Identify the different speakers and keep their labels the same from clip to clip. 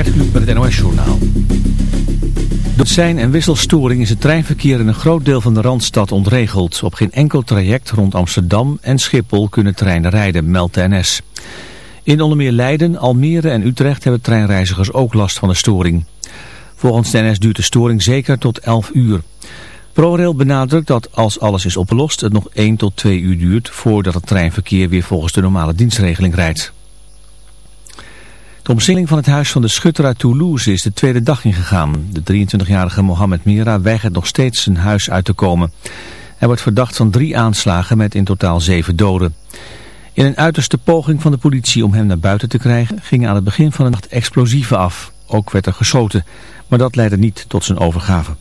Speaker 1: Gert Kluk met het NOS-journaal. Door zijn- en wisselstoring is het treinverkeer in een groot deel van de Randstad ontregeld. Op geen enkel traject rond Amsterdam en Schiphol kunnen treinen rijden, meldt de NS. In onder meer Leiden, Almere en Utrecht hebben treinreizigers ook last van de storing. Volgens de NS duurt de storing zeker tot 11 uur. ProRail benadrukt dat als alles is opgelost het nog 1 tot 2 uur duurt voordat het treinverkeer weer volgens de normale dienstregeling rijdt. De omsingeling van het huis van de schutter uit Toulouse is de tweede dag ingegaan. De 23-jarige Mohamed Mira weigert nog steeds zijn huis uit te komen. Hij wordt verdacht van drie aanslagen met in totaal zeven doden. In een uiterste poging van de politie om hem naar buiten te krijgen... gingen aan het begin van de nacht explosieven af. Ook werd er geschoten, maar dat leidde niet tot zijn overgave.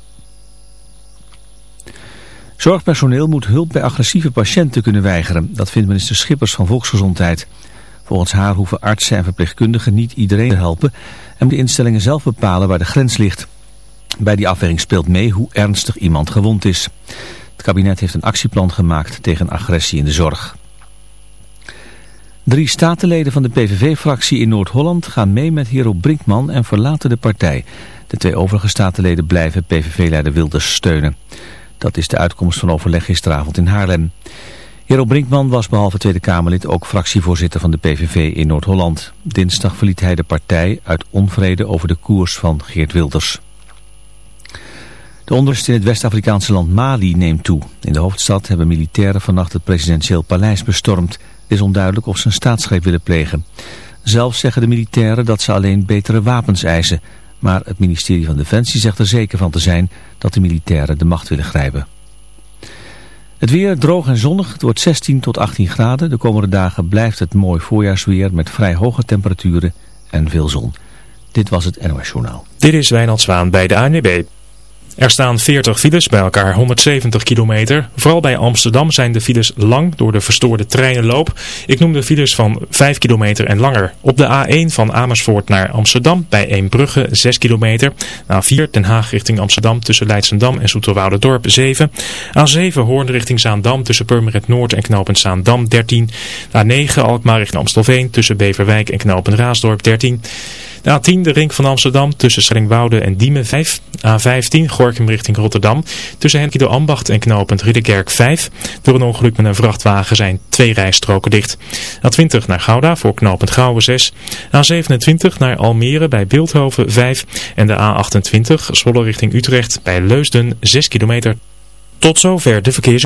Speaker 1: Zorgpersoneel moet hulp bij agressieve patiënten kunnen weigeren. Dat vindt minister Schippers van Volksgezondheid. Volgens haar hoeven artsen en verpleegkundigen niet iedereen te helpen en de instellingen zelf bepalen waar de grens ligt. Bij die afweging speelt mee hoe ernstig iemand gewond is. Het kabinet heeft een actieplan gemaakt tegen agressie in de zorg. Drie statenleden van de PVV-fractie in Noord-Holland gaan mee met Hero Brinkman en verlaten de partij. De twee overige statenleden blijven PVV-leider Wilders steunen. Dat is de uitkomst van overleg gisteravond in Haarlem. Hero Brinkman was behalve Tweede Kamerlid ook fractievoorzitter van de PVV in Noord-Holland. Dinsdag verliet hij de partij uit onvrede over de koers van Geert Wilders. De onrust in het West-Afrikaanse land Mali neemt toe. In de hoofdstad hebben militairen vannacht het presidentieel paleis bestormd. Het is onduidelijk of ze een staatsgreep willen plegen. Zelf zeggen de militairen dat ze alleen betere wapens eisen. Maar het ministerie van Defensie zegt er zeker van te zijn dat de militairen de macht willen grijpen. Het weer droog en zonnig. Het wordt 16 tot 18 graden. De komende dagen blijft het mooi voorjaarsweer met vrij hoge temperaturen en veel zon. Dit was het NOS Journaal.
Speaker 2: Dit is Wijnald Zwaan bij de ANWB. Er staan 40 files, bij elkaar 170 kilometer. Vooral bij Amsterdam zijn de files lang door de verstoorde treinenloop. Ik noem de files van 5 kilometer en langer. Op de A1 van Amersfoort naar Amsterdam bij Eembrugge 6 kilometer. A4 Den Haag richting Amsterdam tussen Leidsendam en Dorp 7. A7 Hoorn richting Zaandam tussen Purmerend Noord en Knopend Zaandam 13. A9 Alkmaar richting Amstelveen tussen Beverwijk en Knopend Raasdorp 13. De A10 de ring van Amsterdam tussen Schellingwoude en Diemen 5. A15 Gorkum richting Rotterdam tussen Henkido Ambacht en knooppunt Ridderkerk 5. Door een ongeluk met een vrachtwagen zijn twee rijstroken dicht. A20 naar Gouda voor knooppunt Gouwen 6. A27 naar Almere bij Beeldhoven 5. En de A28 Zwolle richting Utrecht bij Leusden 6 kilometer. Tot zover de verkeers.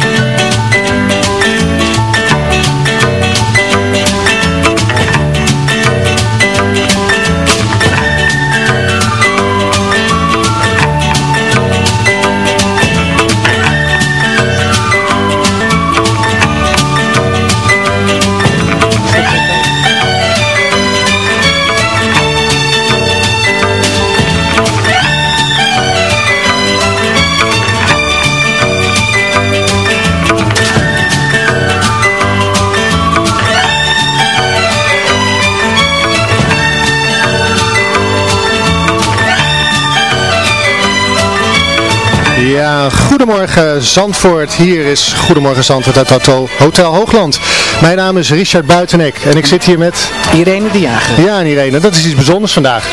Speaker 3: Goedemorgen Zandvoort. Hier is Goedemorgen Zandvoort uit Hotel, Hotel Hoogland. Mijn naam is Richard Buitenek en ik zit hier met...
Speaker 4: Irene de Jager.
Speaker 3: Ja, en Irene, dat is iets bijzonders vandaag.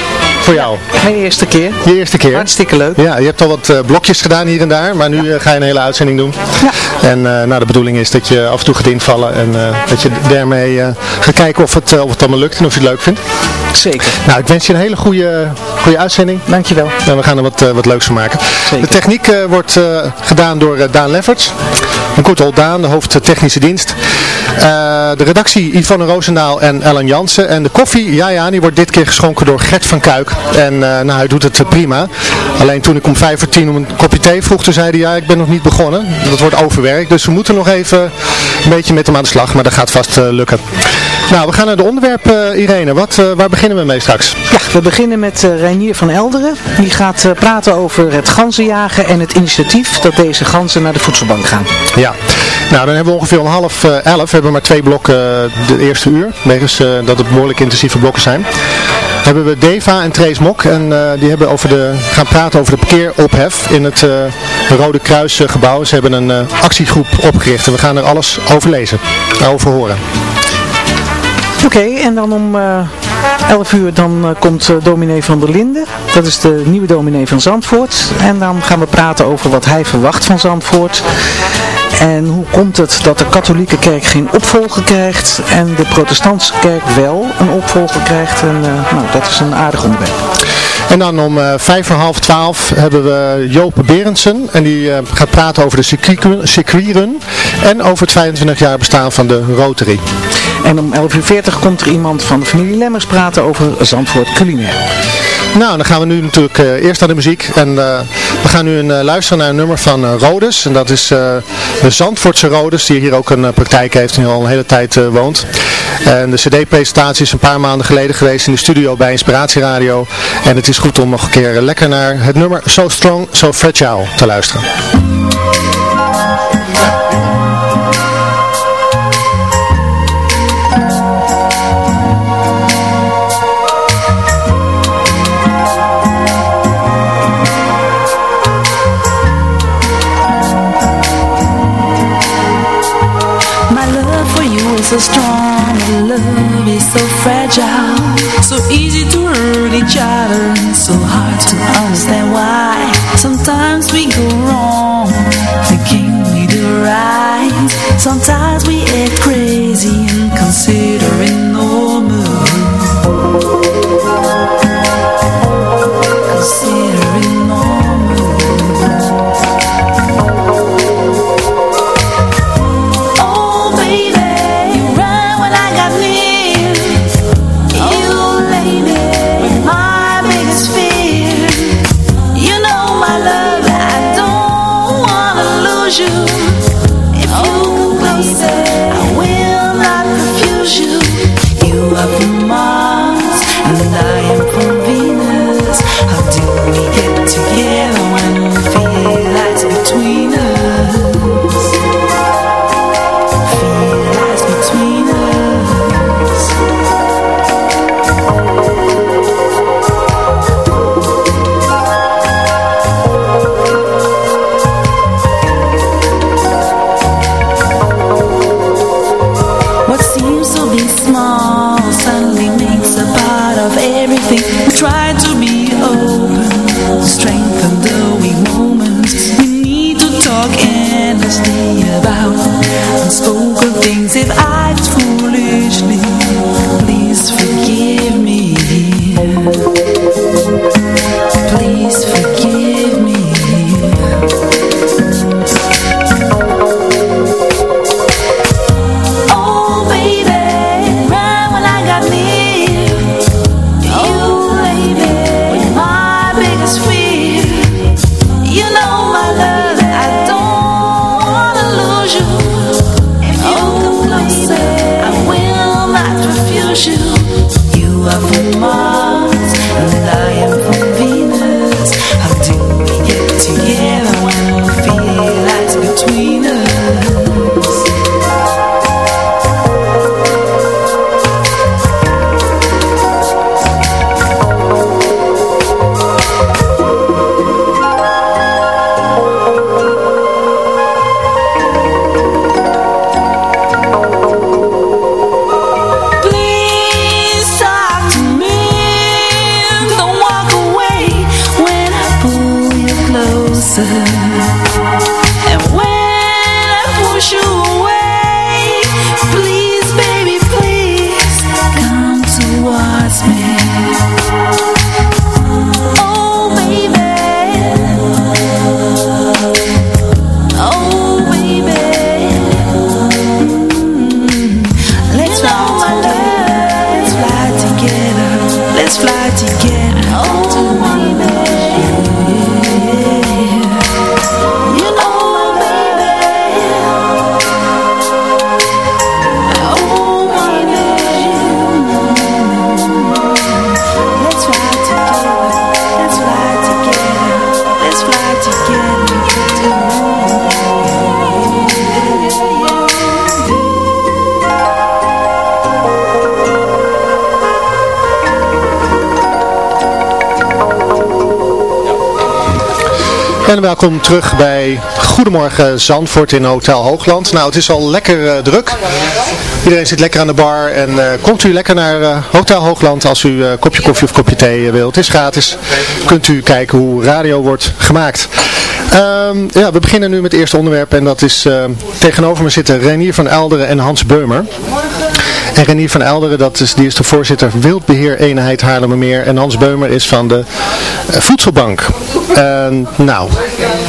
Speaker 3: Voor jou.
Speaker 4: Mijn eerste keer.
Speaker 3: Je eerste keer.
Speaker 4: Hartstikke leuk.
Speaker 3: Ja, je hebt al wat eh, blokjes gedaan hier en daar, maar nu eh, ga je een hele uitzending doen.
Speaker 4: Ja.
Speaker 3: En eh, nou, de bedoeling is dat je af en toe gaat invallen en dat je daarmee gaat kijken of het, of het allemaal lukt en of je het leuk vindt.
Speaker 4: Zeker.
Speaker 3: Nou, ik wens je een hele goede, goede uitzending.
Speaker 4: Dankjewel.
Speaker 3: En we gaan er wat, wat leuks van maken.
Speaker 4: Zeker.
Speaker 3: De techniek wordt gedaan door Daan Lefferts. Een kort hol Daan, de hoofd technische dienst. De redactie Yvonne Roosendaal en Ellen Jansen. En de koffie, ja ja, die wordt dit keer geschonken door Gert van Kuik. En nou, hij doet het prima. Alleen toen ik om vijf voor tien om een kopje thee vroeg, toen zei hij, ja, ik ben nog niet begonnen. Dat wordt overwerk, dus we moeten nog even een beetje met hem aan de slag, maar dat gaat vast lukken. Nou, we gaan naar de onderwerpen, Irene. Wat, waar beginnen we mee straks?
Speaker 4: Ja, we beginnen met uh, Reinier van Elderen. Die gaat uh, praten over het ganzenjagen en het initiatief dat deze ganzen naar de voedselbank gaan.
Speaker 3: Ja, nou dan hebben we ongeveer om half uh, elf, we hebben maar twee blokken de eerste uur, wegens dat het behoorlijk intensieve blokken zijn hebben we Deva en Trace Mok. En die hebben over de, gaan praten over de parkeerophef in het Rode Kruis gebouw. Ze hebben een actiegroep opgericht en we gaan er alles over lezen, over horen.
Speaker 4: Oké, okay, en dan om 11 uur dan komt dominee van der Linden. Dat is de nieuwe dominee van Zandvoort. En dan gaan we praten over wat hij verwacht van Zandvoort. En hoe komt het dat de katholieke kerk geen opvolger krijgt en de protestantse kerk wel een opvolger krijgt? En uh, nou, dat is een aardig onderwerp.
Speaker 3: En dan om uh, vijf voor half twaalf hebben we Joop Berendsen. En die uh, gaat praten over de circuitrun en over het 25 jaar bestaan van de Rotary.
Speaker 4: En om 11.40 uur komt er iemand van de familie Lemmers praten over Zandvoort culinair.
Speaker 3: Nou, dan gaan we nu natuurlijk uh, eerst naar de muziek. En uh, we gaan nu een, uh, luisteren naar een nummer van Rodes. En dat is de Zandvoortse Rodes, die hier ook een praktijk heeft en al een hele tijd woont. En de cd-presentatie is een paar maanden geleden geweest in de studio bij Inspiratieradio. En het is goed om nog een keer lekker naar het nummer So Strong, So Fragile te luisteren.
Speaker 5: Talk endlessly about unspoken things. If I
Speaker 3: welkom terug bij Goedemorgen Zandvoort in Hotel Hoogland. Nou, het is al lekker eh, druk. Iedereen zit lekker aan de bar en eh, komt u lekker naar eh, Hotel Hoogland als u een kopje koffie of kopje thee wilt. Het is gratis. Kunt u kijken hoe radio wordt gemaakt. Ehm, ja, we beginnen nu met het eerste onderwerp en dat is tegenover me zitten Renier van Elderen en Hans Beumer. En Renier van Elderen, dat is, die is de voorzitter Wildbeheer Eenheid Haarlemmermeer. En Hans Beumer is van de Voedselbank. En nou,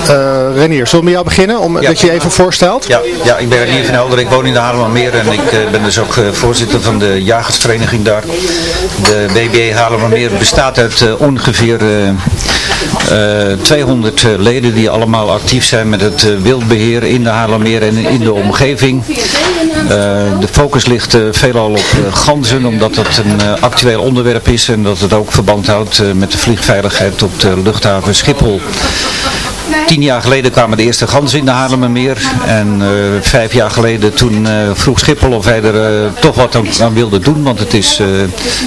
Speaker 3: eh, Renier, zullen we met jou beginnen? Om, dat je je even voorstelt?
Speaker 6: Ja, ja, ik ben Renier van Elderen. Ik woon in de Haarlemmermeer en ik eh, ben dus ook eh, voorzitter van de jagersvereniging daar. De BBE Haarlemmermeer bestaat uit eh, ongeveer eh, eh, 200 leden die allemaal actief zijn met het eh, wildbeheer in de Haarlemmermeer en in de omgeving. Eh, de focus ligt eh, veelal op eh, ganzen, omdat het een actueel onderwerp is en dat het ook verband houdt met de vliegveiligheid op de luchthaven Schiphol. Tien jaar geleden kwamen de eerste ganzen in de Haarlemmermeer. En vijf jaar geleden toen vroeg Schiphol of wij er toch wat aan, aan wilden doen. Want het, is,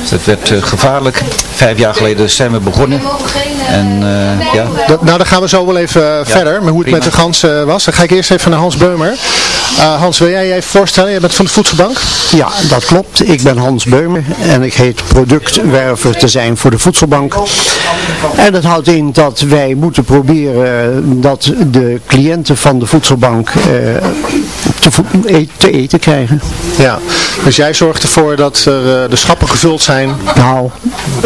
Speaker 6: het werd gevaarlijk. Vijf jaar geleden zijn we begonnen. En ja,
Speaker 3: Dat, nou, dan gaan we zo wel even verder. Maar hoe het
Speaker 6: prima.
Speaker 3: met de gans eh, was. Dan ga ik eerst even naar Hans Beumer. Eh, Hans, wil jij je voorstellen? Jij bent van de Voedselbank.
Speaker 7: Ja, dat klopt. Ik ben Hans Beumer en ik heet productwerver te zijn voor de Voedselbank. En dat houdt in dat wij moeten proberen dat de cliënten van de Voedselbank eh, te, e- te eten krijgen.
Speaker 3: Ja, dus jij zorgt ervoor dat er, eh, de schappen gevuld zijn.
Speaker 7: Nou,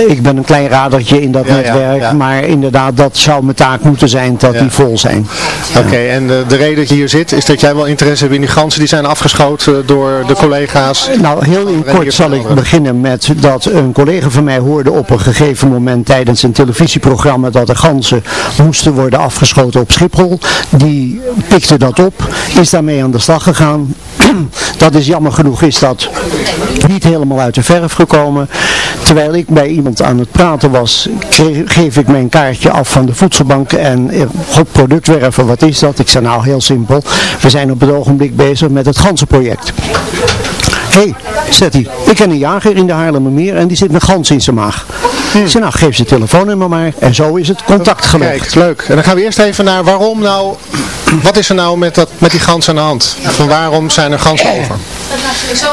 Speaker 7: ik ben een klein radertje in dat
Speaker 3: Ja,
Speaker 7: netwerk,
Speaker 3: ja.
Speaker 7: maar inderdaad, dat zou mijn taak moeten zijn dat die vol zijn.
Speaker 3: Oké, en de, de reden dat je hier zit is dat jij wel interesse hebt in die ganzen. Die zijn afgeschoten door de collega's.
Speaker 7: Nou, heel in kort zal ik beginnen met dat een collega van mij hoorde op een gegeven moment tijdens een televisieprogramma dat de ganzen moesten worden afgeschoten op Schiphol. Die pikte dat op, is daarmee aan de slag dat is jammer genoeg is dat niet helemaal uit de verf gekomen. Terwijl ik bij iemand aan het praten was, geef ik mijn kaartje af van de voedselbank en eh, god productwerven, wat is dat? Ik zei nou heel simpel, we zijn op het ogenblik bezig met het ganzenproject. Hé, hey, hij. Ik ken een jager in de Haarlemmermeer en die zit met gans in zijn maag. Ik zei, nou geef zijn telefoonnummer maar. En zo is het contact gelegd.
Speaker 3: Kijk, leuk. En dan gaan we eerst even naar waarom nou, wat is er nou met, dat, met die gans aan de hand? Van waarom zijn er ganzen over?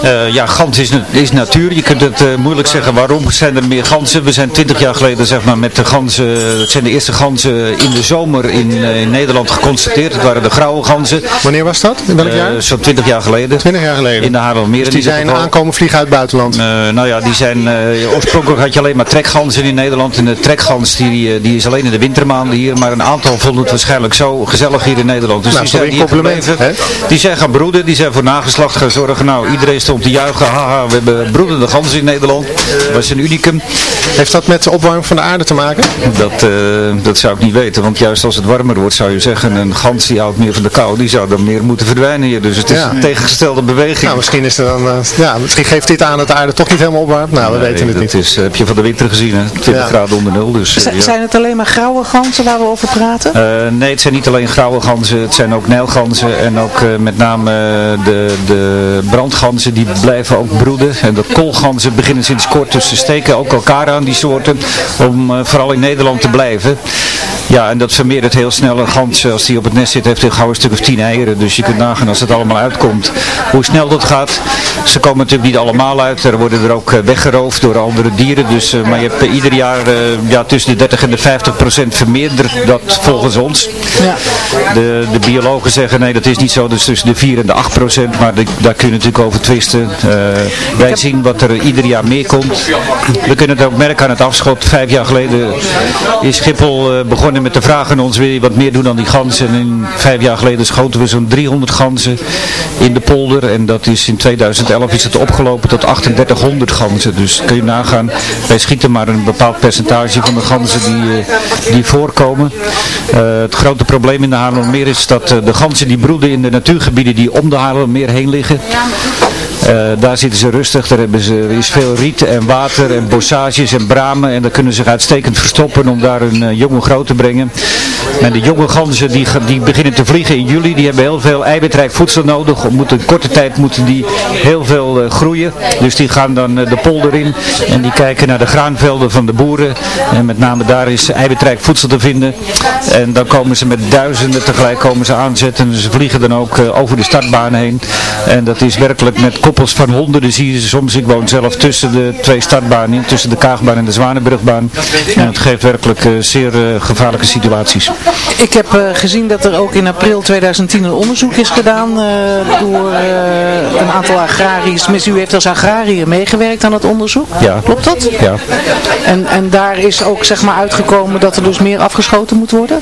Speaker 6: Eh, ja, gans is, is natuur. Je kunt het eh, moeilijk zeggen waarom zijn er meer ganzen. We zijn twintig jaar geleden zeg maar, met de ganzen, het zijn de eerste ganzen in de zomer in, eh, in Nederland geconstateerd. Het waren de grauwe ganzen.
Speaker 3: Wanneer was dat? In welk
Speaker 6: Eh,
Speaker 3: jaar?
Speaker 6: Zo'n twintig jaar geleden.
Speaker 3: 20 jaar geleden.
Speaker 6: In de Haarlemmermeer.
Speaker 3: Dus die zijn
Speaker 6: geval.
Speaker 3: aankomen vliegen uit het buitenland.
Speaker 6: Eh, nou ja, die zijn, eh, oorspronkelijk had je alleen maar trekganzen in Nederland. En de trekgans die, eh, die is alleen in de wintermaanden hier. Maar een aantal vonden het waarschijnlijk zo gezellig hier in Nederland. Dus
Speaker 3: Nou,
Speaker 6: die zijn
Speaker 3: compliment,
Speaker 6: gebleven. Die zijn gaan broeden. Die zijn voor nageslacht gaan zorgen. Nou, iedereen stond te juichen. Haha, we hebben broedende ganzen in Nederland. Dat was een unicum.
Speaker 3: Heeft dat met de opwarming van de aarde te maken?
Speaker 6: Dat, eh, dat zou ik niet weten. Want juist als het warmer wordt zou je zeggen. Een gans die houdt meer van de kou. Die zou dan meer moeten verdwijnen hier. Dus het is
Speaker 3: Ja.
Speaker 6: een tegengestelde beweging.
Speaker 3: Nou, misschien, is er dan, eh, ja, misschien geeft dit aan dat de aarde toch niet helemaal opwarmt. Nou, we weten het
Speaker 6: dat
Speaker 3: niet.
Speaker 6: Is, heb je van de winter gezien, hè? 20
Speaker 3: Ja.
Speaker 6: graden onder nul. Dus, eh,
Speaker 4: Z-
Speaker 6: ja.
Speaker 4: Zijn het alleen maar grauwe ganzen waar we over praten?
Speaker 6: Eh, nee, het zijn niet alleen grauwe ganzen, het zijn ook nijlganzen en ook eh, met name de, de brandganzen die blijven ook broeden. En de koolganzen beginnen sinds kort, dus ze steken ook elkaar aan die soorten om eh, vooral in Nederland te blijven. Ja, en dat vermeert het heel snel. Een gans, als die op het nest zit, heeft hij gauw een stuk of tien eieren. Dus je kunt nagaan als het allemaal uitkomt, hoe snel dat gaat. Ze komen natuurlijk niet allemaal uit. Er worden er ook weggeroofd door andere dieren. Dus, eh, maar je hebt ieder jaar eh, ja, tussen de 30 en de 50 procent vermeerderd dat volgens ons.
Speaker 4: Ja.
Speaker 6: De, de biologen zeggen nee, dat is niet zo. Dus tussen de 4 en de 8 procent. Maar de- daar kun je natuurlijk over twisten. Eh, wij zien wat er ieder jaar meer komt. We kunnen het ook merken aan het afschot. Vijf jaar geleden is Schiphol eh, begonnen met de vraag aan ons, wil je wat meer doen dan die ganzen? En in vijf jaar geleden schoten we zo'n 300 ganzen in de polder. En dat is in 2011 is het opgelopen tot 3800 ganzen. Dus kun je nagaan, wij schieten maar een bepaald percentage van de ganzen die, eh, die voorkomen. Eh, het grote probleem in de Haarlemmermeer is dat eh, de ganzen die broeden in de natuurgebieden die om de Haarlemmermeer heen liggen. Eh, daar zitten ze rustig, daar hebben ze, er is veel riet en water en bossages en bramen en daar kunnen ze zich uitstekend verstoppen om daar een uh, jongen groot te brengen. En de jonge ganzen die, die beginnen te vliegen in juli, die hebben heel veel eiwitrijk voedsel nodig. Moeten, korte tijd moeten die heel veel eh, groeien. Dus die gaan dan eh, de polder in en die kijken naar de graanvelden van de boeren. En met name daar is eiwitrijk voedsel te vinden. En dan komen ze met duizenden tegelijk komen ze aanzetten. En ze vliegen dan ook eh, over de startbaan heen. En dat is werkelijk met koppels van honderden zie je soms. Ik woon zelf tussen de twee startbanen in, tussen de Kaagbaan en de Zwanenburgbaan. En het geeft werkelijk eh, zeer eh, gevaarlijke situaties.
Speaker 4: Ik heb eh, gezien dat er ook in april 2010 een onderzoek is gedaan door een aantal agrariërs. Tenminste, u heeft als agrariër meegewerkt aan het onderzoek.
Speaker 6: Ja.
Speaker 4: Klopt dat?
Speaker 6: Ja.
Speaker 4: En, en daar is ook zeg maar uitgekomen dat er dus meer afgeschoten moet worden?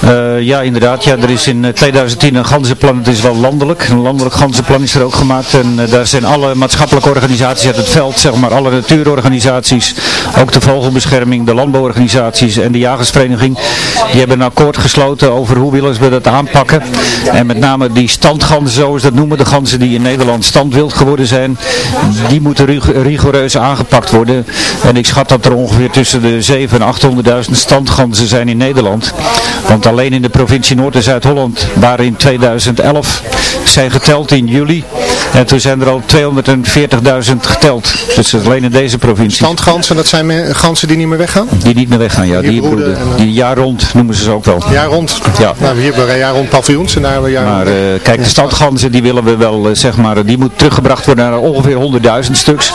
Speaker 6: Eh, ja, inderdaad. Ja, er is in eh, 2010 een ganzenplan, het is wel landelijk. Een landelijk ganzenplan is er ook gemaakt. En eh, daar zijn alle maatschappelijke organisaties uit het veld, zeg maar alle natuurorganisaties, ook de vogelbescherming, de landbouworganisaties en de jagersvereniging. Die hebben een akkoord gesloten over hoe willen we dat aanpakken. En met name die standganzen, zoals dat noemen, de ganzen die in Nederland standwild geworden zijn, die moeten rig- rigoureus aangepakt worden. En ik schat dat er ongeveer tussen de 7 en 800.000 standganzen zijn in Nederland. Want alleen in de provincie Noord- en Zuid-Holland waren in 2011 zijn geteld in juli. En toen zijn er al 240.000 geteld. Dus dat is alleen in deze provincie.
Speaker 3: Standgansen, dat zijn ganzen die niet meer weggaan?
Speaker 6: Die niet meer weggaan, ja.
Speaker 3: Die
Speaker 6: Die,
Speaker 3: broeden
Speaker 6: broeden.
Speaker 3: en, eh,
Speaker 6: Die jaar rond noemen ze ze ook wel.
Speaker 3: Jaar rond.
Speaker 6: Ja.
Speaker 3: Nou, hier hebben we jaar rond paviljoens en daar hebben we jaar
Speaker 6: Maar
Speaker 3: rond.
Speaker 6: eh, kijk, de standganzen die willen we wel, eh, zeg maar, die moet teruggebracht worden naar ongeveer 100.000 stuks.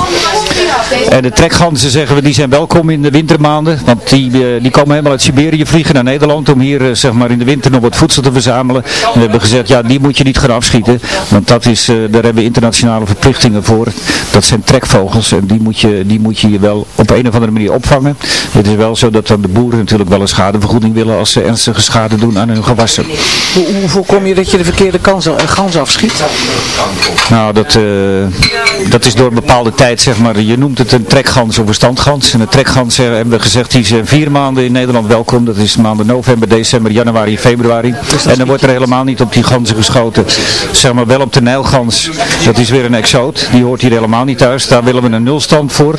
Speaker 6: En de trekganzen zeggen we, die zijn welkom in de wintermaanden. Want die, eh, die komen helemaal uit Siberië vliegen naar Nederland om hier, eh, zeg maar, in de winter nog wat voedsel te verzamelen. En we hebben gezegd, ja, die moet je niet gaan afschieten. Want dat is, eh, daar hebben we internationale verplichtingen voor. Dat zijn trekvogels en die moet je, die moet je wel op een of andere manier opvangen. Het is wel zo dat dan de boeren natuurlijk wel een schadevergoeding willen als ze ernstige schade doen aan hun gewassen.
Speaker 4: Hoe, hoe voorkom je dat je de verkeerde kans, gans afschiet?
Speaker 6: Nou, dat, dat is door een bepaalde tijd, zeg maar, je noemt het een trekgans of een standgans. En een trekgans eh, hebben we gezegd, die is eh, vier maanden in Nederland welkom. Dat is maanden november, december, januari, februari. En dan wordt er helemaal niet op die ganzen geschoten. Zeg maar wel op de nijlgans. Dat is weer een exoot. Die hoort hier helemaal niet thuis. Daar willen we een nulstand voor.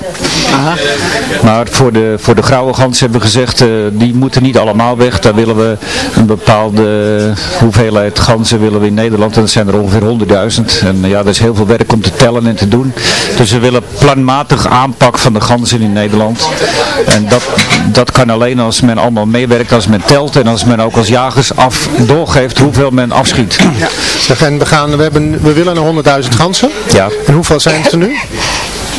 Speaker 6: Maar voor de, voor de grauwe gans hebben we gezegd, eh, die moeten niet allemaal weg. Daar willen we een bepaalde hoeveelheid ganzen willen we in Nederland. En dat zijn er ongeveer 100.000. En ja, er is heel veel werk om te tellen en te doen. Dus we willen planmatig aanpak van de ganzen in Nederland. En dat, dat kan alleen als men allemaal meewerkt, als men telt en als men ook als jagers af doorgeeft hoeveel men afschiet.
Speaker 3: En we, gaan, we, hebben, we willen naar 100.000 ganzen.
Speaker 6: Ja.
Speaker 3: En hoeveel zijn het er nu?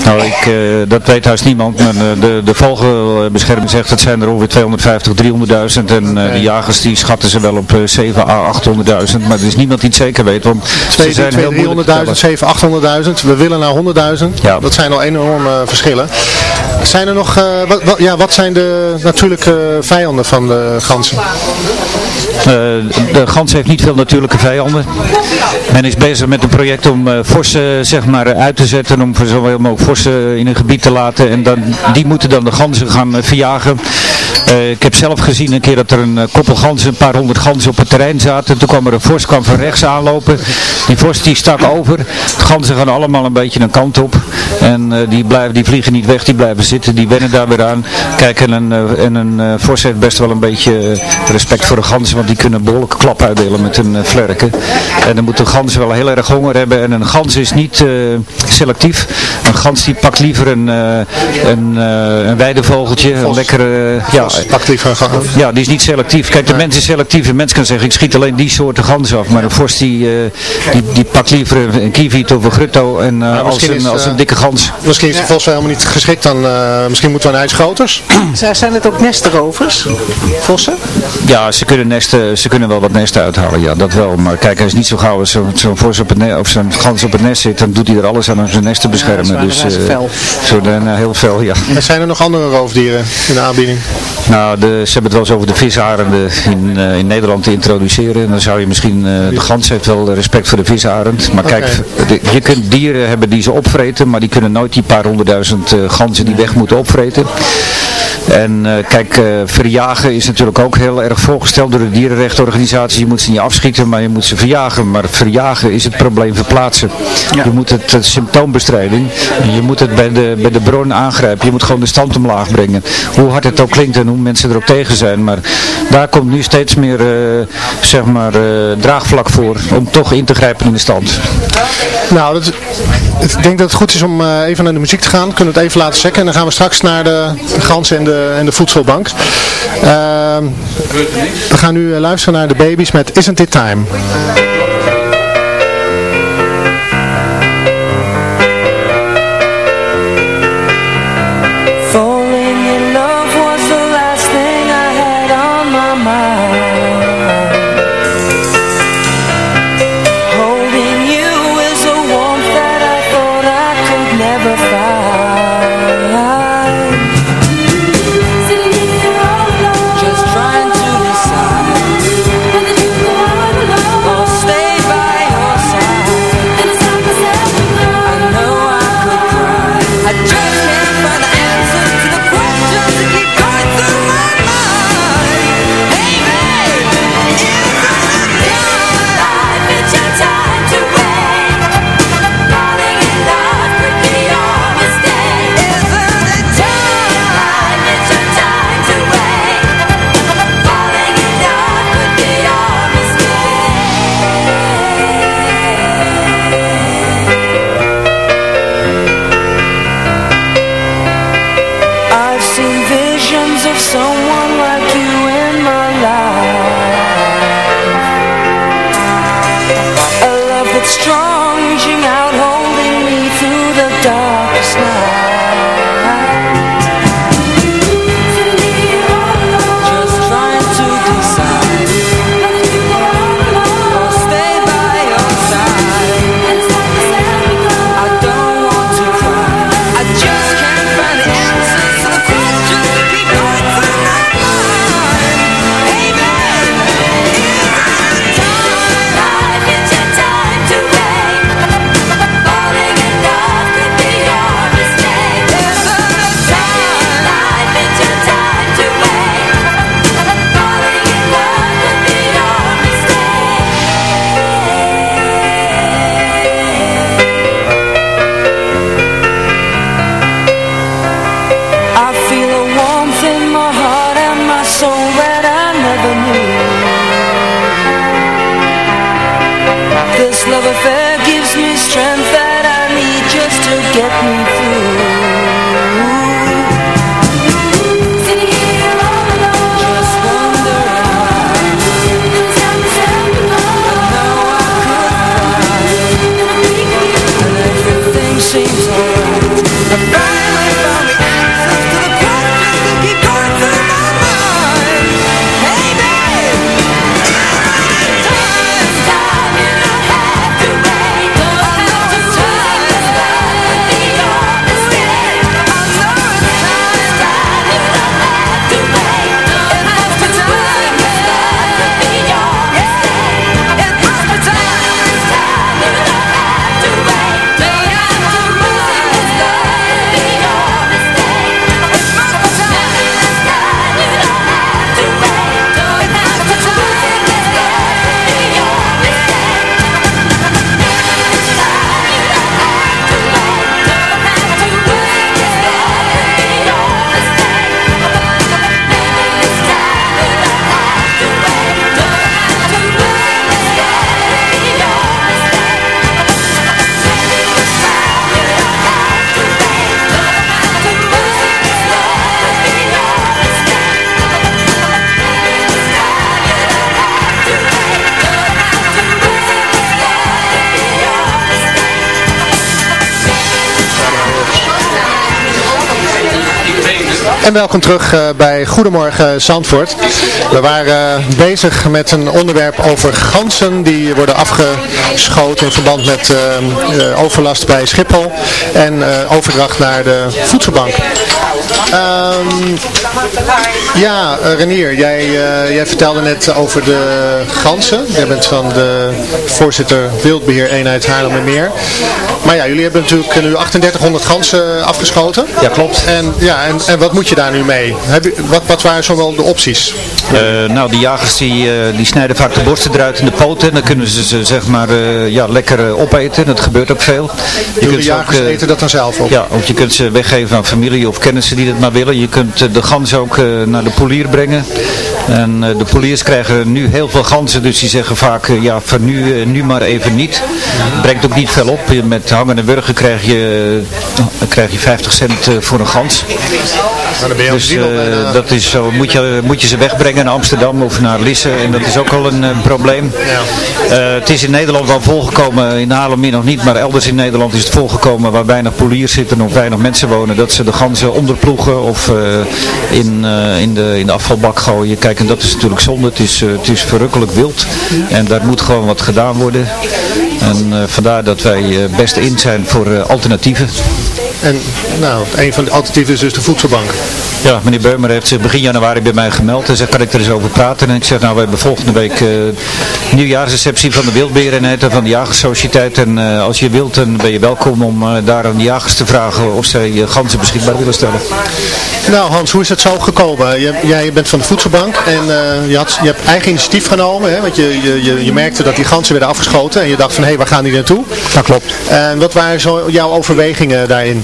Speaker 6: Nou, ik, eh, dat weet huis niemand, maar eh, de, de vogelbescherming zegt het zijn er ongeveer 250, 300.000 en eh, de jagers die schatten ze wel op eh 7 à 800.000, maar er is niemand die het zeker weet, want ze zijn heel moeilijk te
Speaker 3: 300.000,
Speaker 6: tellen.
Speaker 3: 700.000, 800.000. We willen naar 100.000.
Speaker 6: Ja.
Speaker 3: Dat zijn al enorme verschillen. Zijn er nog, eh, wat, ja, wat zijn de natuurlijke vijanden van de ganzen?
Speaker 6: Eh, de gans heeft niet veel natuurlijke vijanden. Men is bezig met een project om eh vossen zeg maar, uit te zetten, om voor zoveel mogelijk vossen in een gebied te laten. En dan, die moeten dan de ganzen gaan eh, verjagen. Eh, ik heb zelf gezien een keer dat er een eh, koppel ganzen, een paar honderd ganzen op het terrein zaten. Toen kwam er een vos kwam van rechts aanlopen. Die vos die stak over. De ganzen gaan allemaal een beetje een kant op. En eh, die, blijven, die vliegen niet weg, die blijven zitten. Die wennen daar weer aan. Kijk, en een, eh, en een eh, vos heeft best wel een beetje eh, respect voor de ganzen. Want die kunnen een behoorlijke klap uitdelen met hun eh, vlerken. En dan moet de gans wel heel erg honger hebben. En een gans is niet eh, selectief. Een gans die pakt liever een, eh, een, eh, een weidevogeltje. Een lekkere... ja,
Speaker 3: Pak liever een gan-
Speaker 6: ja, die is niet selectief. Kijk, de mens is selectief. Een mens kan zeggen, ik schiet alleen die soorten ganzen af. Maar een vos die, eh, die, die pakt liever een, kievit of een grutto en, eh, als, een, als
Speaker 3: eh,
Speaker 6: een dikke gans.
Speaker 3: Misschien is de vos helemaal niet geschikt. Dan, eh, eh, misschien moeten we naar iets groter.
Speaker 4: Zijn het ook nestrovers? Vossen?
Speaker 6: Ja, ze kunnen, nesten, ze kunnen wel wat nesten uithalen, ja, dat wel. Maar kijk, hij is niet zo gauw als zo'n vos op het nest, of zo'n gans op het nest zit, dan doet hij er alles aan om zijn nest te beschermen. Dus. Eh, zo, dan, eh, heel veel. ja.
Speaker 3: En zijn er nog andere roofdieren in de aanbieding?
Speaker 6: Nou, de, ze hebben het wel eens over de visarenden in, in Nederland te introduceren. En dan zou je misschien, de gans heeft wel respect voor de visarend. Maar kijk, je kunt dieren hebben die ze opvreten, maar die kunnen nooit die paar honderdduizend ganzen die weg moeten opvreten. En eh, kijk, eh, verjagen is natuurlijk ook heel erg voorgesteld door de dierenrechtenorganisatie. Je moet ze niet afschieten, maar je moet ze verjagen. Maar verjagen is het probleem verplaatsen. Je moet het, eh, symptoombestrijding, je moet het bij de, bij de bron aangrijpen. Je moet gewoon de stand omlaag brengen. Hoe hard het ook klinkt en hoe mensen erop tegen zijn. Maar daar komt nu steeds meer zeg maar, draagvlak voor om toch in te grijpen in de stand.
Speaker 5: Nou, dat, ik denk dat het goed is om even naar de muziek te gaan. Kunnen we het even laten checken en dan gaan we straks naar de, de ganzen en de de, en de voedselbank. Ehm, we gaan nu eh, luisteren naar de baby's met Isn't It Time? Welkom terug eh, bij Goedemorgen Zandvoort. We waren eh, bezig met een onderwerp over ganzen die worden afgeschoten in verband met eh, overlast bij Schiphol en overdracht naar de voedselbank.
Speaker 3: Um, ja, eh, Renier, jij, eh, jij vertelde net over de ganzen. Jij bent van de voorzitter Wildbeheer Eenheid Haarlemmermeer. Maar ja, jullie hebben natuurlijk nu 3800 ganzen afgeschoten.
Speaker 6: Ja, klopt.
Speaker 3: En, ja, en, en wat moet je daar nu mee? Heb je, wat, wat waren zo wel de opties?
Speaker 6: Eh, nou, die jagers die, die snijden vaak de borsten eruit en de poten. En dan kunnen ze ze zeg maar ja, lekker opeten. Dat gebeurt ook veel. Je
Speaker 3: De
Speaker 6: ze ook,
Speaker 3: jagers
Speaker 6: eh,
Speaker 3: eten dat dan zelf op?
Speaker 6: Ja, of je kunt ze weggeven aan familie of kennissen die dat maar willen. Je kunt de gans ook eh, naar de polier brengen. En eh, de poliers krijgen nu heel veel ganzen, dus die zeggen vaak, eh, ja, voor nu, eh, nu maar even niet. Brengt ook niet veel op. Met hangen en wurgen krijg je, krijg je 50 cent voor een gans. Dus dat is zo, moet je, moet je ze wegbrengen naar Amsterdam of naar Lisse en dat is ook al een probleem. Het is in Nederland wel volgekomen, in Haarlem nog niet, maar elders in Nederland is het volgekomen waar weinig poliers zitten of weinig mensen wonen, dat ze de ganzen onderploegen of in, eh, in, de, afvalbak gooien. Kijk, en dat is natuurlijk zonde, het is, eh, het is verrukkelijk wild en daar moet gewoon wat gedaan worden. En eh, vandaar dat wij eh, best in zijn voor alternatieven.
Speaker 3: En nou, een van de alternatieven is dus de voedselbank.
Speaker 6: Ja, meneer Beumer heeft zich begin januari bij mij gemeld en zegt, kan ik er eens over praten? En ik zeg, nou, we hebben volgende week eh nieuwjaarsreceptie van de Wildberenheid en van de Jagersociëteit. En eh, als je wilt, dan ben je welkom om eh, daar aan de jagers te vragen of zij ganzen beschikbaar willen stellen.
Speaker 3: Nou Hans, hoe is het zo gekomen? Je, jij bent van de voedselbank en eh, je, had, je hebt eigen initiatief genomen. Hè? Want je, je, je, je merkte dat die ganzen werden afgeschoten en je dacht van hé, waar gaan die naartoe?
Speaker 7: Dat klopt.
Speaker 3: En wat waren zo jouw overwegingen daarin?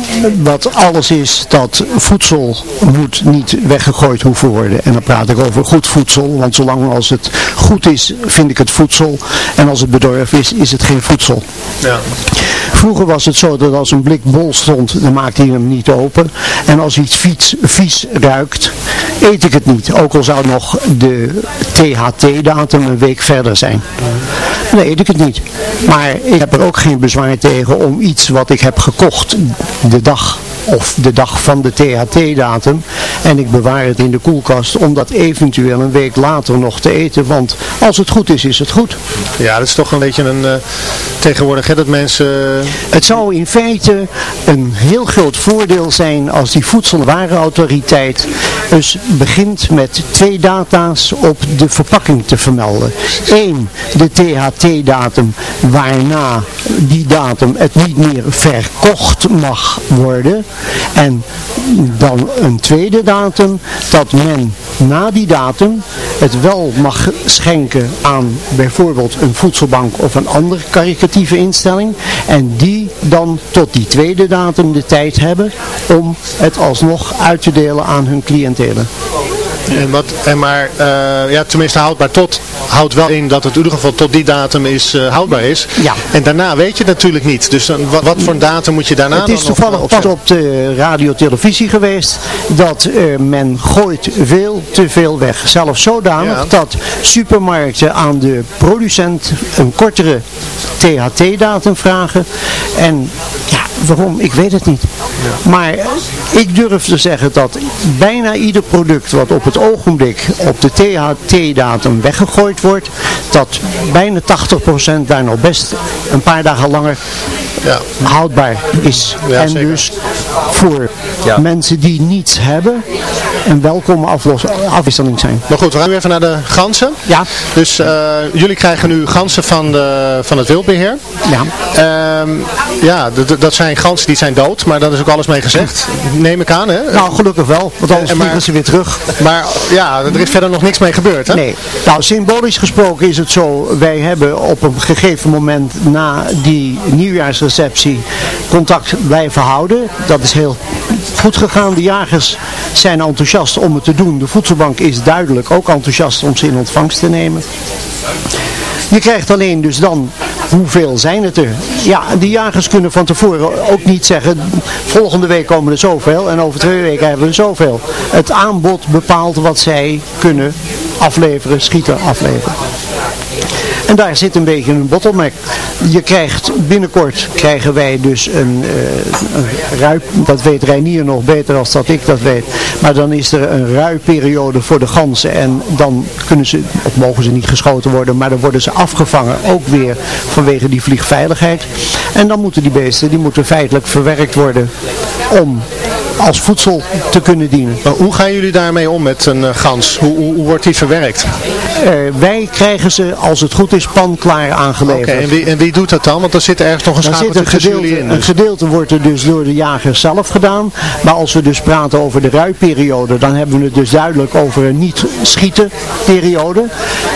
Speaker 7: Wat alles is dat voedsel moet niet weggegooid hoeven worden. En dan praat ik over goed voedsel, want zolang als het goed is, vind ik het voedsel. En als het bedorven is, is het geen voedsel.
Speaker 3: Ja.
Speaker 7: Vroeger was het zo dat als een blik bol stond, dan maakte hij hem niet open. En als iets vies, vies ruikt, eet ik het niet. Ook al zou nog de THT-datum een week verder zijn. Dan eet ik het niet. Maar ik heb er ook geen bezwaar tegen om iets wat ik heb gekocht de dag of de dag van de THT-datum en ik bewaar het in de koelkast om dat eventueel een week later nog te eten. Want als het goed is, is het goed.
Speaker 3: Ja, dat is toch een beetje een eh, tegenwoordig hè, dat mensen...
Speaker 7: Het zou in feite een heel groot voordeel zijn als die voedselwarenautoriteit dus begint met twee data's op de verpakking te vermelden. Eén, de THT-datum waarna die datum het niet meer verkocht mag worden. En dan een tweede datum dat men na die datum het wel mag schenken aan bijvoorbeeld een voedselbank of een andere karikatieve instelling. En die dan tot die tweede datum de tijd hebben om het alsnog uit te delen aan hun cliëntelen.
Speaker 3: En, wat, en maar, eh, ja, tenminste houdbaar tot, houdt wel in dat het in ieder geval tot die datum is, eh, houdbaar is.
Speaker 7: Ja.
Speaker 3: En daarna weet je het natuurlijk niet. Dus dan, wat, wat voor een datum moet je daarna
Speaker 7: Het is toevallig pas op de radio-televisie geweest dat eh, men gooit veel te veel weg. Zelfs zodanig
Speaker 3: Ja.
Speaker 7: dat supermarkten aan de producent een kortere THT-datum vragen. En ja, waarom? Ik weet het niet. Maar ik durf te zeggen dat bijna ieder product wat op het ogenblik op de THT-datum weggegooid wordt, dat bijna 80% daar nog best een paar dagen langer
Speaker 3: Ja.
Speaker 7: houdbaar is.
Speaker 3: Ja,
Speaker 7: en
Speaker 3: zeker.
Speaker 7: dus voor
Speaker 6: Ja.
Speaker 7: mensen die niets hebben, een welkome aflos- afwisseling zijn.
Speaker 3: Maar goed, we gaan nu even naar de ganzen.
Speaker 7: Ja.
Speaker 3: Dus eh, jullie krijgen nu ganzen van, de, van het wildbeheer.
Speaker 7: Ja.
Speaker 3: Ehm, ja, dat zijn ganzen die zijn dood, maar daar is ook alles mee gezegd. Neem ik aan, hè?
Speaker 7: Nou, gelukkig wel, want anders
Speaker 3: En maar-
Speaker 7: vliegen ze weer terug.
Speaker 3: Maar ja, er is verder nog niks mee gebeurd, hè?
Speaker 7: Nee, nou symbolisch gesproken is het zo, wij hebben op een gegeven moment na die nieuwjaarsreceptie contact blijven houden. Dat is heel goed gegaan. De jagers zijn enthousiast om het te doen. De voedselbank is duidelijk ook enthousiast om ze in ontvangst te nemen. Je krijgt alleen dus dan, hoeveel zijn het er? Ja, de jagers kunnen van tevoren ook niet zeggen, volgende week komen er zoveel en over twee weken hebben we zoveel. Het aanbod bepaalt wat zij kunnen afleveren, schieten afleveren. En daar zit een beetje een bottleneck. Je krijgt binnenkort krijgen wij dus een, eh, een ruip, dat weet Reinier nog beter als dat ik dat weet. Maar dan is er een ruiperiode voor de ganzen en dan kunnen ze, of mogen ze niet geschoten worden, maar dan worden ze afgevangen ook weer vanwege die vliegveiligheid. En dan moeten die beesten, die moeten feitelijk verwerkt worden om als voedsel te kunnen dienen.
Speaker 3: Maar hoe gaan jullie daarmee om met een eh, gans? Hoe, hoe, hoe wordt die verwerkt?
Speaker 7: Eh, wij krijgen ze, als het goed is, panklaar aangeleverd.
Speaker 3: Oké, en, wie, en wie doet dat dan? Want er zit ergens nog een
Speaker 7: Dan zit
Speaker 3: schakel
Speaker 7: een
Speaker 3: tussen
Speaker 7: gedeelte,
Speaker 3: jullie in.
Speaker 7: een
Speaker 3: dus.
Speaker 7: gedeelte wordt er dus door de jager zelf gedaan. Maar als we dus praten over de ruiperiode, dan hebben we het dus duidelijk over een niet schieten periode,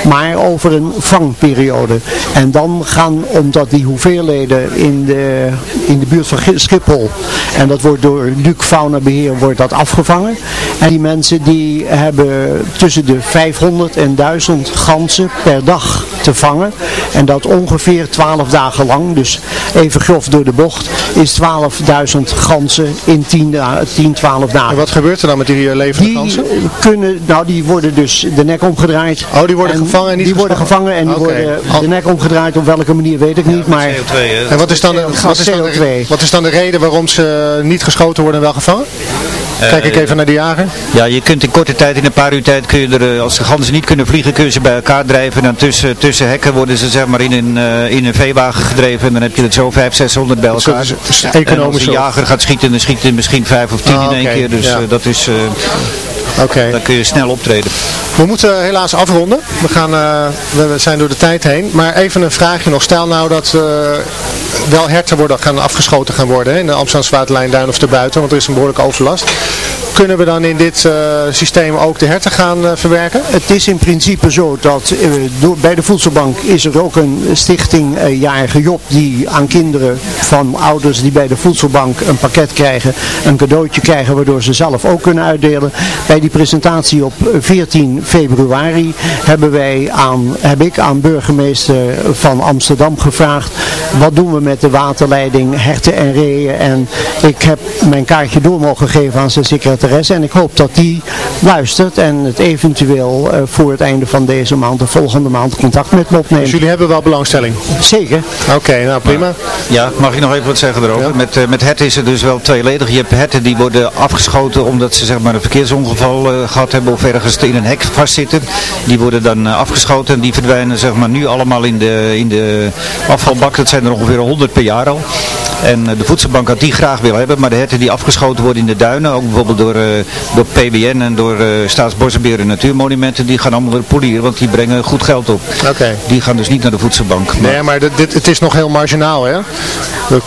Speaker 7: maar over een vangperiode. En dan gaan, omdat die hoeveelheden in de, in de buurt van Schiphol, en dat wordt door Luc Fauna Beheer, wordt dat afgevangen. En die mensen die hebben tussen de 500 en 1000 ganzen per dag te vangen. En dat ongeveer 12 dagen lang. Dus even grof door de bocht is 12.000 ganzen in 10, da- 10 12 dagen.
Speaker 3: En wat gebeurt er dan met die levende
Speaker 7: Die
Speaker 3: ganzen?
Speaker 7: kunnen, nou die worden dus de nek omgedraaid.
Speaker 3: Oh, die worden gevangen en niet
Speaker 7: Die worden gevangen en die worden de nek omgedraaid. Op welke manier weet ik niet, maar...
Speaker 6: CO2, hè?
Speaker 3: En wat is, dan, wat, is dan de,
Speaker 7: CO2.
Speaker 3: wat is dan de reden waarom ze niet geschoten worden en wel gevangen? Kijk ik
Speaker 6: Eh,
Speaker 3: even naar de jager.
Speaker 6: Ja, je kunt in korte tijd, in een paar uur tijd, kun je er, eh, als de ganzen niet kunnen vliegen, kun je ze bij elkaar drijven. En dan tussen, tussen hekken worden ze zeg maar in een, eh, in een veewagen gedreven. En dan heb je het zo 500, 600 bij
Speaker 3: Dus
Speaker 6: elkaar. en
Speaker 3: economisch
Speaker 6: als een jager gaat schieten, dan schiet hij misschien 5 of 10
Speaker 3: Ah,
Speaker 6: in één keer. Dus
Speaker 3: ja.
Speaker 6: eh, dat is,
Speaker 3: Oké.
Speaker 6: dan kun je snel optreden.
Speaker 3: We moeten helaas afronden. We, gaan, eh, we zijn door de tijd heen. Maar even een vraagje nog. Stel nou dat eh, wel herten worden, gaan afgeschoten gaan worden hè, in de Amsterdam-Zwaartelijn, Duin of erbuiten, want er is een behoorlijke overlast. Kunnen we dan in dit eh, systeem ook de herten gaan eh, verwerken?
Speaker 7: Het is in principe zo dat eh, bij de voedselbank is er ook een stichting Jarige Job die aan kinderen van ouders die bij de voedselbank een pakket krijgen, een cadeautje krijgen waardoor ze zelf ook kunnen uitdelen. Bij die presentatie op eh, 14 februari hebben wij aan, heb ik aan burgemeester van Amsterdam gevraagd wat doen we met de waterleiding herten en reeën en ik heb mijn kaartje door mogen geven aan zijn en ik hoop dat die luistert en het eventueel eh, voor het einde van deze maand of volgende maand contact met me
Speaker 3: Dus
Speaker 7: opneemt.
Speaker 3: jullie hebben wel belangstelling?
Speaker 7: Zeker.
Speaker 3: Oké, nou prima.
Speaker 6: Ja, mag ik nog even wat zeggen erover? Met, eh, met herten is het dus wel tweeledig. Je hebt herten die worden afgeschoten omdat ze zeg maar, een verkeersongeval eh, gehad hebben of ergens in een hek vastzitten. Die worden dan afgeschoten en die verdwijnen zeg maar, nu allemaal in de, in de afvalbak. Dat zijn er ongeveer 100 per jaar al. En de voedselbank had die graag willen hebben, maar de herten die afgeschoten worden in de duinen, ook bijvoorbeeld door, eh, door PBN en door eh Staatsbosbeheer en Natuurmonumenten, die gaan allemaal naar de polier, want die brengen goed geld op.
Speaker 3: Oké.
Speaker 6: Die gaan dus niet naar de voedselbank. Maar-
Speaker 3: Nee, maar dit, dit, het is nog heel marginaal, hè? We-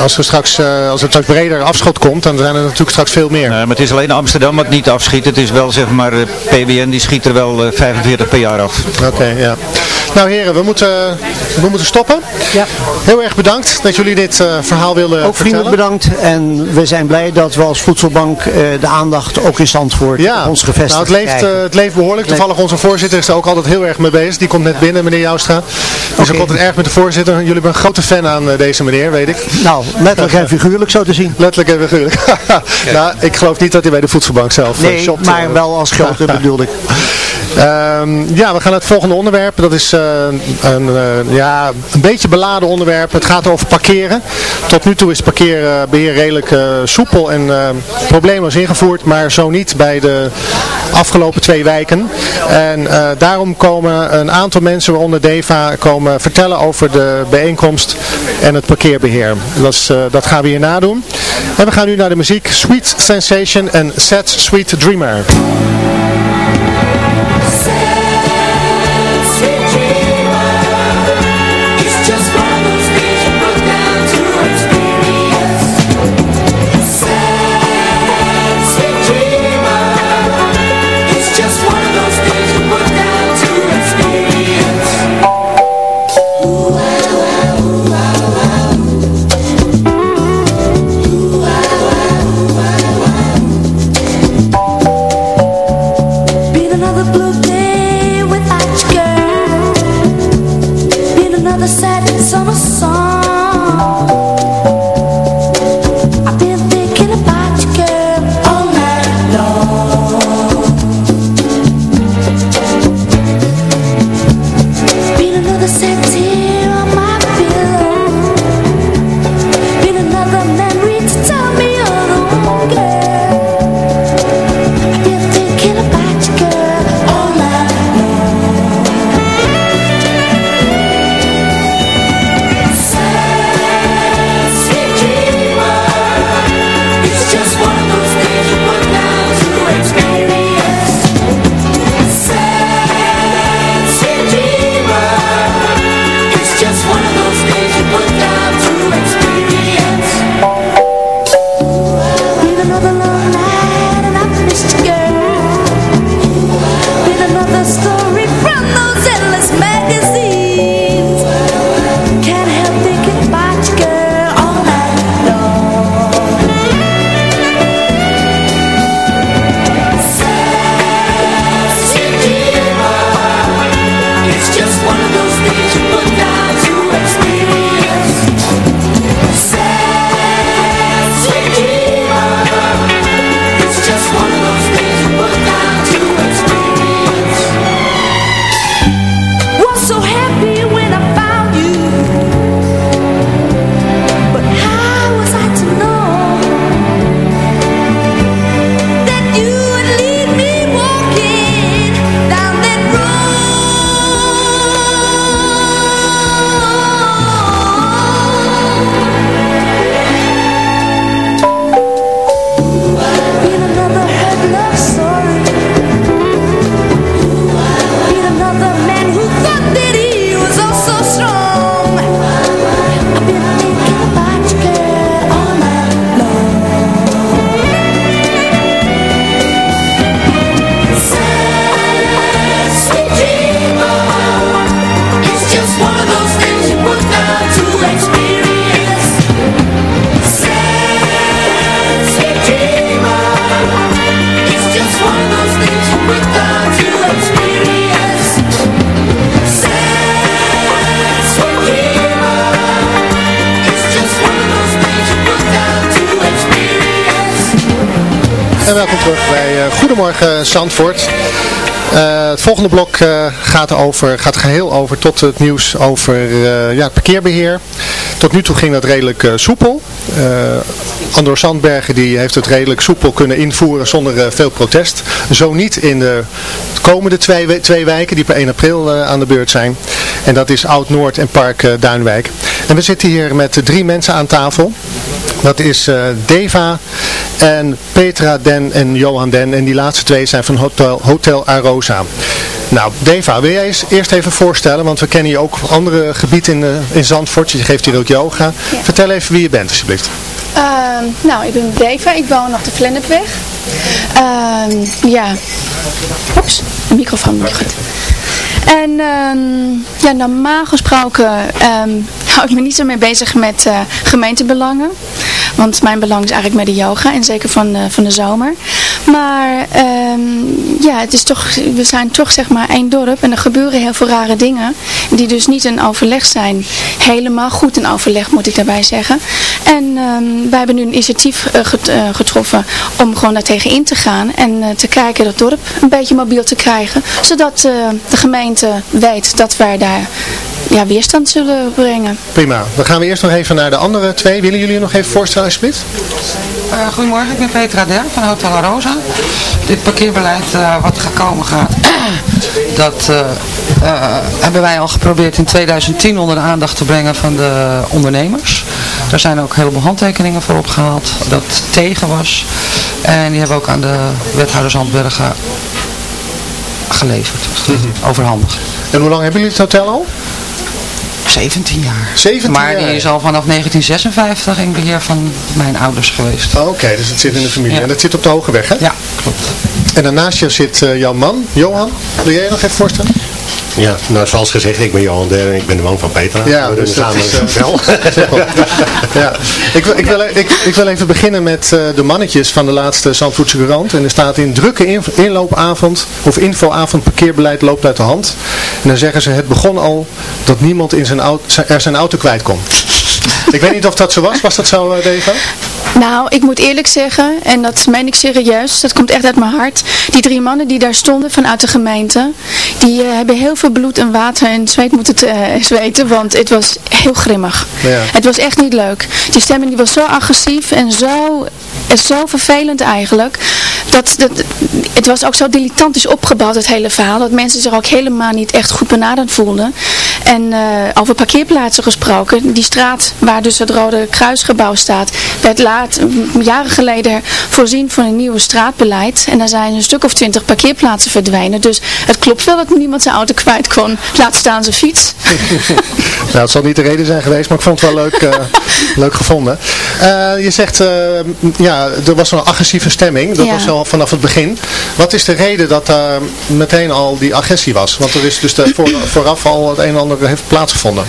Speaker 3: Als, er straks, eh, als het straks breder afschot komt, dan zijn er natuurlijk straks veel meer.
Speaker 6: Nee, maar het is alleen Amsterdam wat niet afschiet. Het is wel zeg maar, eh, PBN die schiet er wel eh, 45 per jaar af.
Speaker 3: Oké, ja. Nou heren, we moeten, we moeten stoppen.
Speaker 7: Ja.
Speaker 3: Heel erg bedankt dat jullie dit eh, verhaal willen
Speaker 7: Ook vriendelijk
Speaker 3: vertellen.
Speaker 7: bedankt en we zijn blij dat we als voedselbank eh, de aandacht ook in Zandvoort
Speaker 3: Ja,
Speaker 7: ons gevestigd
Speaker 3: nou, het, leeft, eh, het leeft behoorlijk. Toevallig onze voorzitter is er ook altijd heel erg mee bezig. Die komt net binnen, meneer Joustra. Dus ik
Speaker 7: Oké.
Speaker 3: altijd erg met de voorzitter. Jullie hebben een grote fan aan eh, deze meneer, weet ik.
Speaker 7: Nou, letterlijk en figuurlijk zo te zien.
Speaker 3: Letterlijk en figuurlijk. nou, ik geloof niet dat hij bij de voedselbank zelf eh,
Speaker 7: Nee,
Speaker 3: shopt.
Speaker 7: maar wel als grote bedoel ik.
Speaker 3: Ehm, ja, we gaan naar het volgende onderwerp. Dat is eh, een, eh, ja, een beetje beladen onderwerp. Het gaat over parkeren. Tot nu toe is parkeerbeheer redelijk soepel en uh, probleemloos ingevoerd. Maar zo niet bij de afgelopen twee wijken. En eh, daarom komen een aantal mensen, waaronder Deva, komen vertellen over de bijeenkomst en het parkeerbeheer. Eh, dat gaan we hier nadoen. En we gaan nu naar de muziek Sweet Sensation en Sad Sweet Dreamer. Goedemorgen Zandvoort. Eh, het volgende blok eh, gaat, over, gaat geheel over tot het nieuws over eh, ja, het parkeerbeheer. Tot nu toe ging dat redelijk soepel. Andor Sandbergen die heeft het redelijk soepel kunnen invoeren zonder veel protest. Zo niet in de komende twee, twee wijken die per 1 april aan de beurt zijn. En dat is Oud-Noord en Park Duinwijk. En we zitten hier met drie mensen aan tafel. Dat is Deva en Petra Den en Johan Den. En die laatste twee zijn van Hotel, Hotel Arosa. Nou, Deva, wil jij eens eerst even voorstellen, want we kennen je ook andere gebieden in, uh, in Zandvoort. Je geeft hier ook yoga. Vertel even wie je bent, alsjeblieft.
Speaker 8: Ehm, nou, ik ben Deva. Ik woon op de Vlennepweg. Ehm, ja. Oeps, de microfoon moet goed. En ehm, ja, normaal gesproken hou ik me niet zo mee bezig met uh, gemeentebelangen. Want mijn belang is eigenlijk met de yoga en zeker van, uh, van de zomer. Maar um, ja, het is toch, we zijn toch zeg maar één dorp en er gebeuren heel veel rare dingen. Die dus niet in overleg zijn. Helemaal goed in overleg moet ik daarbij zeggen. En um, wij hebben nu een initiatief uh, getroffen om gewoon daar tegen in te gaan. En te kijken dat dorp een beetje mobiel te krijgen. Zodat de gemeente weet dat wij daar ja, weerstand zullen brengen.
Speaker 3: Prima. Dan gaan we eerst nog even naar de andere twee. Willen jullie nog even voorstellen alsjeblieft?
Speaker 9: Uh, goedemorgen, ik ben Petra Der van Hotel La Rosa. Dit parkeerbeleid uh, wat gekomen gaat, dat uh, hebben wij al geprobeerd in 2010 onder de aandacht te brengen van de ondernemers. Daar zijn ook een heleboel handtekeningen voor opgehaald dat tegen was. En die hebben we ook aan de wethouder Zandbergen geleverd,
Speaker 3: Mhm.
Speaker 9: overhandigd.
Speaker 3: En hoe lang hebben jullie het hotel al?
Speaker 9: 17 jaar.
Speaker 3: 17
Speaker 9: maar
Speaker 3: jaar?
Speaker 9: die is al vanaf 1956 in beheer van mijn ouders geweest.
Speaker 3: Oh, Oké, dus het zit in de familie. En dat zit op de Hoge Weg, hè?
Speaker 9: Ja, klopt.
Speaker 3: En daarnaast je zit uh, jouw man, Johan. Wil jij je nog even voorstellen?
Speaker 10: Ja, nou zoals gezegd, ik ben Johan Der en ik ben de man van Petra.
Speaker 3: Ja,
Speaker 10: we
Speaker 3: dus
Speaker 10: doen samen
Speaker 3: is, uh,
Speaker 10: wel.
Speaker 3: ja. ik, wil, ik, wil, ik, ik wil even beginnen met uh, de mannetjes van de laatste Zandvoortse Courant. En er staat in drukke in, inloopavond, of infoavond, parkeerbeleid loopt uit de hand. En dan zeggen ze, het begon al dat niemand in zijn auto, er zijn auto kwijt kon. ik weet niet of dat zo was. Was dat zo, uh, Deva?
Speaker 8: Nou, ik moet eerlijk zeggen, en dat meen ik serieus, dat komt echt uit mijn hart. Die drie mannen die daar stonden vanuit de gemeente, die uh, hebben heel veel bloed en water en zweet moeten uh, zweten, want het was heel grimmig.
Speaker 3: Ja.
Speaker 8: Het was echt niet leuk. Die stemming die was zo agressief en zo, zo vervelend eigenlijk. Dat, dat, het was ook zo dilettantisch opgebouwd, het hele verhaal, dat mensen zich ook helemaal niet echt goed benaderd voelden. En uh, over parkeerplaatsen gesproken, die straat waar dus het Rode Kruisgebouw staat, werd laat, jaren geleden voorzien van een nieuwe straatbeleid. En daar zijn een stuk of twintig parkeerplaatsen verdwenen. Dus het klopt wel dat niemand zijn auto kwijt kon. Laat staan zijn fiets.
Speaker 3: nou, het zal niet de reden zijn geweest, maar ik vond het wel leuk, uh, leuk gevonden. Uh, je zegt, ja, er was een agressieve stemming. Dat
Speaker 8: Ja.
Speaker 3: was al vanaf het begin. Wat is de reden dat daar meteen al die agressie was? Want er is dus de, voor, vooraf al het een en ander heeft plaatsgevonden.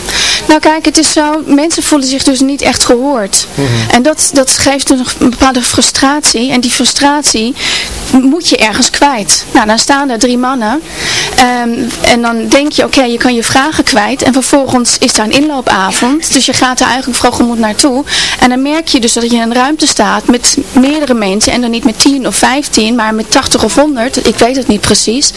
Speaker 8: Nou kijk, het is zo, mensen voelen zich dus niet echt gehoord. En dat, dat geeft een bepaalde frustratie. En die frustratie moet je ergens kwijt. Nou, dan staan er drie mannen. Ehm, en dan denk je, oké, je kan je vragen kwijt. En vervolgens is daar een inloopavond. Dus je gaat er eigenlijk vroeggemoed naartoe. En dan merk je dus dat je in een ruimte staat met meerdere mensen. En dan niet met 10 of 15, maar met 80 of 100. Ik weet het niet precies.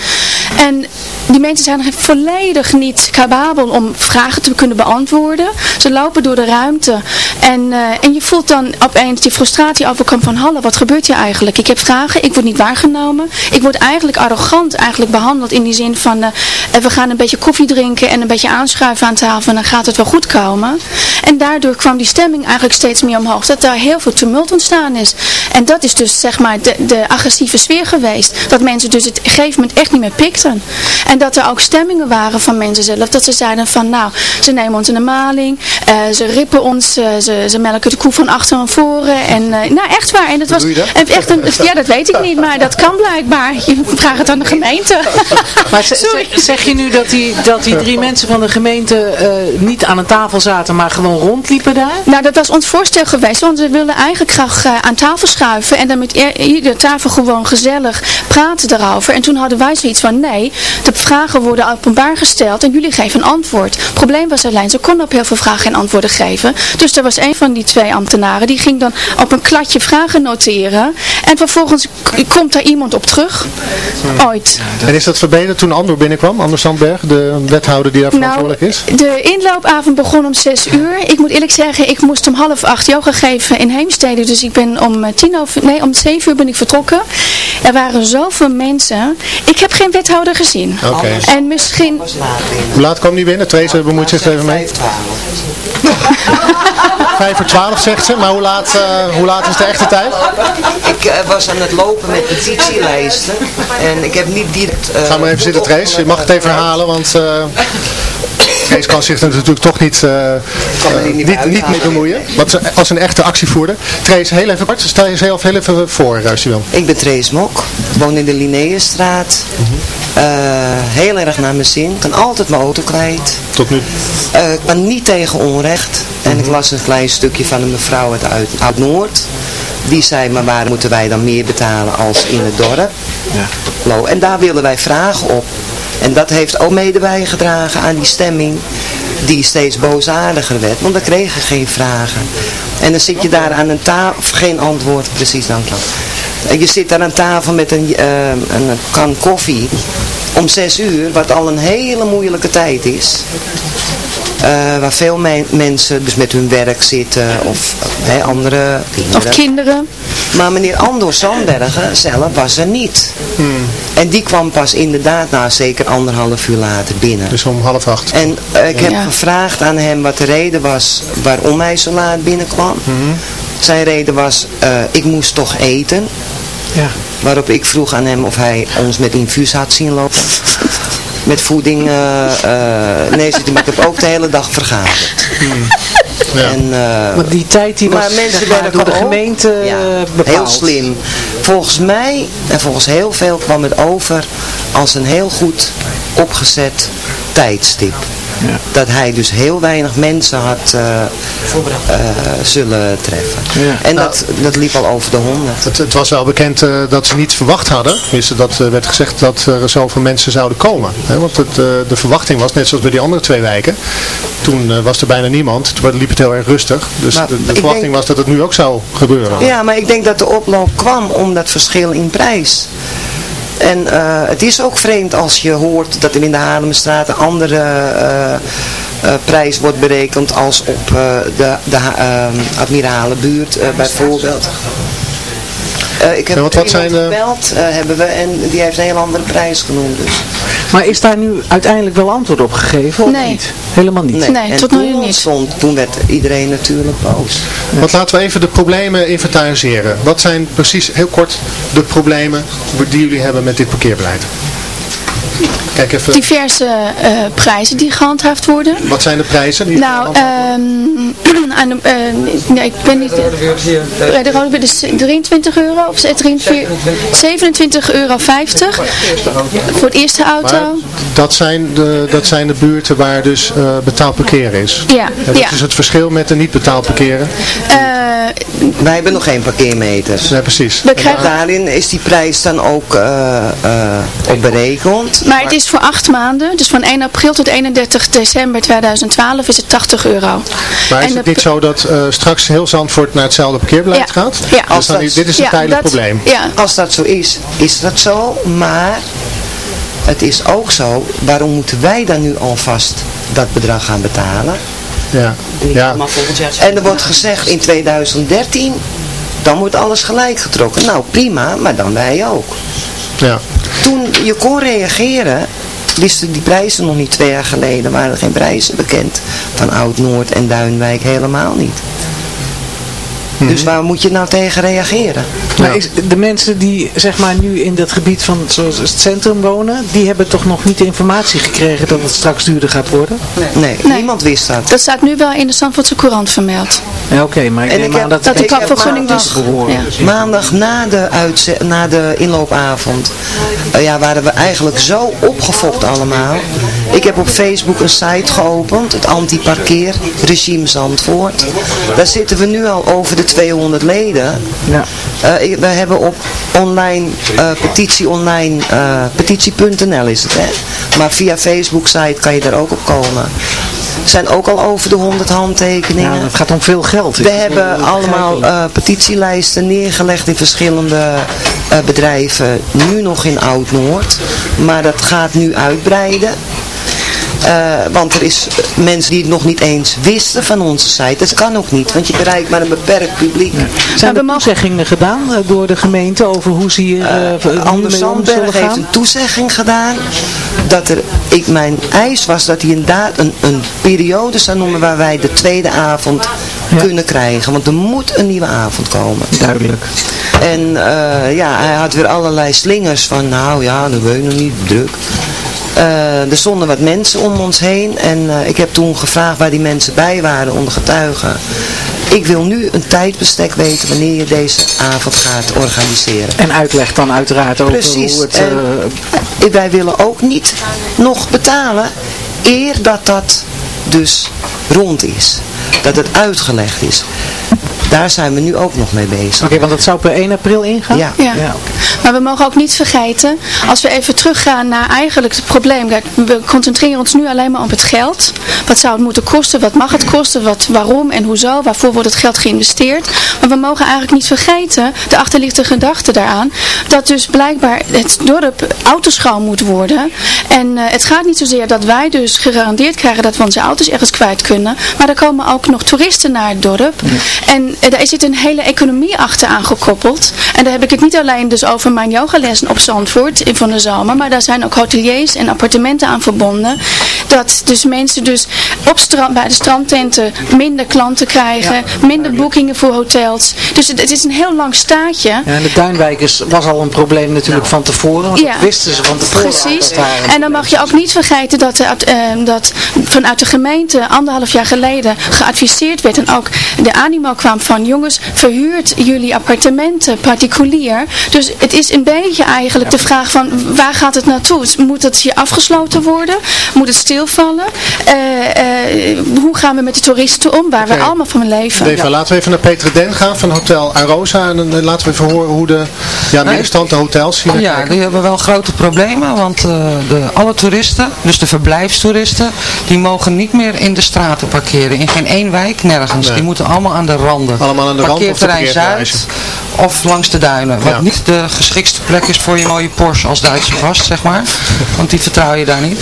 Speaker 8: En die mensen zijn volledig niet capabel om vragen te kunnen beantwoorden. Ze lopen door de ruimte. En, uh, en je voelt dan opeens die frustratie overkomen van, hallo, wat gebeurt hier eigenlijk? Ik heb vragen, ik word niet waargenomen. Ik word eigenlijk arrogant eigenlijk behandeld in die zin van, uh, we gaan een beetje koffie drinken en een beetje aanschuiven aan tafel en dan gaat het wel goed komen. En daardoor kwam die stemming eigenlijk steeds meer omhoog. Dat daar heel veel tumult ontstaan is. En dat is dus zeg maar de, de agressieve sfeer geweest. Dat mensen dus het gegeven moment echt niet meer pikten. En dat er ook stemmingen waren van mensen zelf. Dat ze zeiden van nou, ze nemen ons in de maling. Uh, ze rippen ons. Uh, ze, ze melken de koe van achter naar voren. En uh, nou echt waar. En dat was
Speaker 3: doe je dat?
Speaker 8: echt een, ja dat weet ik niet. Maar dat kan blijkbaar. Je vraagt het aan de gemeente.
Speaker 4: Maar ze- zeg je nu dat die, dat die drie mensen van de gemeente eh, niet aan een tafel zaten, maar gewoon rondliepen daar?
Speaker 8: Nou, dat was ons voorstel geweest, want we wilden eigenlijk graag eh, aan tafel schuiven en dan met iedere tafel gewoon gezellig praten daarover. En toen hadden wij zoiets van, nee, de vragen worden openbaar gesteld en jullie geven een antwoord. Het probleem was alleen, ze konden op heel veel vragen geen antwoorden geven. Dus er was een van die twee ambtenaren, die ging dan op een kladje vragen noteren. En vervolgens komt daar iemand op terug. Ooit.
Speaker 3: En is dat verbeterd toen Andor binnenkwam? Anders Sandberg, de wethouder die daar
Speaker 8: Nou,
Speaker 3: verantwoordelijk is?
Speaker 8: de inloopavond begon om 6 uur. Ik moet eerlijk zeggen, ik moest om half acht yoga geven in Heemstede. Dus ik ben om eh, tien over, nee, om 7 uur ben ik vertrokken. Er waren zoveel mensen. Ik heb geen wethouder gezien. En misschien...
Speaker 3: Hoe laat kwam die binnen? Trace bemoeit zich even mee. Vijf voor twaalf zegt ze, maar hoe laat, eh, hoe laat is de echte tijd?
Speaker 11: Ik eh, was aan het lopen met petitielijsten en ik heb niet direct... eh,
Speaker 3: Ga maar even zitten Trace, je mag het even herhalen, want Trace kan zich er natuurlijk toch niet, eh, eh, niet, niet mee bemoeien. Wat ze- als een echte actievoerder. Trace, heel even kort, stel jezelf heel even voor eh, je wil.
Speaker 11: Ik ben Trace Mok, woon in de Linnaeusstraat. Eh, heel erg naar mijn zin, kan altijd mijn auto kwijt.
Speaker 3: Tot nu?
Speaker 11: Eh, ik kan niet tegen onrecht. En ik las een klein stukje van een mevrouw uit, uit, uit Noord. Die zei, maar waar moeten wij dan meer betalen als in het dorp? Lo, En daar willen wij vragen op. En dat heeft ook mede bijgedragen aan die stemming die steeds boosaardiger werd. Want we kregen geen vragen. En dan zit je daar aan een tafel, geen antwoord, precies. En je zit daar aan tafel met een, eh, een kan koffie om zes uur, wat al een hele moeilijke tijd is. Eh, waar veel me- mensen dus met hun werk zitten of hè, andere kinderen.
Speaker 8: Of kinderen.
Speaker 11: Maar meneer Andor Sandbergen zelf was er niet. En die kwam pas inderdaad na zeker anderhalf uur later binnen.
Speaker 3: Dus om half acht.
Speaker 11: En eh, ik heb
Speaker 8: Ja.
Speaker 11: gevraagd aan hem wat de reden was waarom hij zo laat binnenkwam. Zijn reden was, eh, ik moest toch eten.
Speaker 4: Ja.
Speaker 11: Waarop ik vroeg aan hem of hij ons met infuus had zien lopen. Met voeding, eh, eh, nee, zit hij, maar ik heb ook de hele dag vergaderd. En, eh,
Speaker 4: Maar die tijd die was
Speaker 11: maar mensen
Speaker 4: zeg maar, door de gemeente
Speaker 11: Ja,
Speaker 4: bepaald.
Speaker 11: Heel slim. Volgens mij en volgens heel veel kwam het over als een heel goed opgezet tijdstip. Dat hij dus heel weinig mensen had eh, zullen treffen. En dat, dat liep al over de honderd.
Speaker 3: Het, het was wel bekend eh, dat ze niet verwacht hadden. Tenminste, dat werd gezegd dat er zoveel mensen zouden komen. Hè? Want het, de verwachting was, net zoals bij die andere twee wijken, toen was er bijna niemand. Toen liep het heel erg rustig. Dus
Speaker 11: Maar
Speaker 3: de, verwachting
Speaker 11: denk-
Speaker 3: was dat het nu ook zou gebeuren.
Speaker 11: Ja, maar ik denk dat de oploop kwam om dat verschil in prijs. En eh, het is ook vreemd als je hoort dat er in de Haarlemstraat een andere eh, eh, prijs wordt berekend als op de, de uh, Admiralenbuurt bijvoorbeeld. Ik heb
Speaker 3: Ja, wat
Speaker 11: iemand
Speaker 3: zijn
Speaker 11: gebeld, eh, hebben we, en die heeft een heel andere prijs genoemd. Dus.
Speaker 4: Maar is daar nu uiteindelijk wel antwoord op gegeven of
Speaker 8: Nee.
Speaker 4: niet? Helemaal niet?
Speaker 11: Nee, en toen ontstond, toen werd iedereen natuurlijk boos.
Speaker 3: Want laten we even de problemen inventariseren. Wat zijn precies, heel kort, de problemen die jullie hebben met dit parkeerbeleid? Kijk even,
Speaker 8: Diverse eh, prijzen die gehandhaafd worden.
Speaker 3: wat zijn de prijzen? Die
Speaker 8: Nou, aan de, eh, nee, ik ben niet... eh, de rode beurt is 23 euro of 27,50 euro 50 voor het eerste auto.
Speaker 3: Maar dat zijn de, dat zijn de buurten waar dus eh, betaald parkeren is.
Speaker 8: Ja,
Speaker 3: En dat
Speaker 8: ja.
Speaker 3: is het verschil met de niet betaald parkeren.
Speaker 8: Eh,
Speaker 11: Wij hebben nog geen parkeermeters.
Speaker 3: Nee, precies.
Speaker 8: We krijgen-
Speaker 11: Daarin is die prijs dan ook eh, eh, op berekend.
Speaker 8: maar het is voor acht maanden, dus van 1 april tot 31 december 2012 is het 80 euro.
Speaker 3: Maar is
Speaker 8: En
Speaker 3: het
Speaker 8: de
Speaker 3: niet zo dat eh, straks heel Zandvoort naar hetzelfde parkeerbeleid
Speaker 8: Ja.
Speaker 3: gaat?
Speaker 8: Ja.
Speaker 3: Dus dan, dit is een
Speaker 8: ja,
Speaker 3: tijdelijk
Speaker 8: dat-
Speaker 3: probleem.
Speaker 8: Ja,
Speaker 11: Als dat zo is, is dat zo. Maar het is ook zo, waarom moeten wij dan nu alvast dat bedrag gaan betalen?
Speaker 3: Ja. ja.
Speaker 11: En er wordt gezegd in 2013, dan wordt alles gelijk getrokken. Nou prima, maar dan wij ook.
Speaker 3: ja.
Speaker 11: Toen je kon reageren, wisten die prijzen nog niet twee jaar geleden, waren er geen prijzen bekend. Van Oud-Noord en Duinwijk helemaal niet. Dus waar moet je nou tegen reageren?
Speaker 4: Maar is, de mensen die zeg maar nu in dat gebied van zoals het centrum wonen, die hebben toch nog niet de informatie gekregen dat het straks duurder gaat worden?
Speaker 11: Nee, niemand wist dat.
Speaker 8: dat staat nu wel in de Zandvoortse Courant vermeld.
Speaker 4: Ja, oké, maar ik
Speaker 11: En
Speaker 4: neem
Speaker 11: ik
Speaker 4: aan
Speaker 11: heb-
Speaker 4: dat
Speaker 8: dat
Speaker 4: echt
Speaker 8: kapvergunning dus... Ja.
Speaker 11: Maandag na de, na de inloopavond eh, ja, waren we eigenlijk zo opgefokt allemaal. Ik heb op Facebook een site geopend, het anti-parkeer regime Zandvoort. Daar zitten we nu al over de 200 leden.
Speaker 4: Ja.
Speaker 11: Eh, we hebben op online, eh, petitie online, eh, petitie.nl is het hè. Maar via Facebook site kan je daar ook op komen. zijn ook al over de 100 handtekeningen.
Speaker 4: Ja, het gaat om veel geld.
Speaker 11: We hebben allemaal eh, petitielijsten neergelegd in verschillende bedrijven, nu nog in Oud-Noord. Maar dat gaat nu uitbreiden. Eh, want er is mensen die het nog niet eens wisten van onze site. Dat kan ook niet, want je bereikt maar een beperkt publiek.
Speaker 4: Zijn er toezeggingen gedaan eh, door de gemeente over hoe ze hier uh,
Speaker 11: Anders
Speaker 4: mee om zullen
Speaker 11: Sandberg heeft een toezegging gedaan dat er, ik, mijn eis was dat hij inderdaad een, een periode zou noemen waar wij de tweede avond kunnen krijgen. Want er moet een nieuwe avond komen.
Speaker 4: Duidelijk.
Speaker 11: En ja, hij had weer allerlei slingers van, nou ja, dat weet ik nog niet, druk. Eh, er stonden wat mensen om ons heen en eh, ik heb toen gevraagd waar die mensen bij waren onder getuigen. Ik wil nu een tijdbestek weten wanneer je deze avond gaat organiseren.
Speaker 4: En uitleg dan uiteraard over
Speaker 11: Precies.
Speaker 4: hoe het...
Speaker 11: En
Speaker 4: eh,
Speaker 11: wij willen ook niet nog betalen eer dat dat dus rond is. Dat het uitgelegd is. Daar zijn we nu ook nog mee bezig.
Speaker 4: Oké, want dat zou per 1 april ingaan?
Speaker 11: Ja.
Speaker 8: Ja. Maar we mogen ook niet vergeten, als we even teruggaan naar eigenlijk het probleem. Kijk, we concentreren ons nu alleen maar op het geld. Wat zou het moeten kosten? Wat mag het kosten? Wat, waarom en hoezo? Waarvoor wordt het geld geïnvesteerd? Maar we mogen eigenlijk niet vergeten, de achterliggende gedachte daaraan, dat dus blijkbaar het dorp autoschoon moet worden. En eh, het gaat niet zozeer dat wij dus gegarandeerd krijgen dat we onze auto's ergens kwijt kunnen. Maar er komen ook nog toeristen naar het dorp. En eh, daar zit een hele economie achter aangekoppeld. En daar heb ik het niet alleen dus over mijn yogalessen op Zandvoort in van de zomer. Maar daar zijn ook hoteliers en appartementen aan verbonden. Dat dus mensen dus op strand, bij de strandtenten minder klanten krijgen. minder boekingen voor hotels. Dus het, het is een heel lang staatje.
Speaker 4: Ja, en de Duinwijkers was al een probleem natuurlijk van tevoren, want
Speaker 8: Ja.
Speaker 4: dat wisten ze van tevoren.
Speaker 8: Precies. En dan mag je ook niet vergeten dat, eh, dat vanuit de gemeente anderhalf jaar geleden geadviseerd werd. En ook de animo kwam van jongens, verhuurt jullie appartementen particulier. Dus het is een beetje eigenlijk de vraag van waar gaat het naartoe? Moet het hier afgesloten worden? Moet het stilvallen? Eh, eh, hoe gaan we met de toeristen om waar we allemaal van leven?
Speaker 3: Even, laten we even naar Peter Den gaan van Hotel Arosa. En dan eh, laten we even horen hoe de ja, middenstand, de hotels hier naar
Speaker 9: Ja,
Speaker 3: kijken.
Speaker 9: die hebben wel grote problemen, want eh, de, alle toeristen, dus de verblijfstoeristen, die mogen niet meer in de straten parkeren. In geen één wijk, nergens.
Speaker 3: Nee.
Speaker 9: Die moeten allemaal aan de randen.
Speaker 3: Allemaal aan de rand of de
Speaker 9: Parkeerterrein
Speaker 3: parkeergarages.
Speaker 9: Zuid of langs de duinen. Wat
Speaker 3: Ja.
Speaker 9: niet de geschikste plek is voor je mooie Porsche als Duitse gast, zeg maar. Want die vertrouw je daar niet.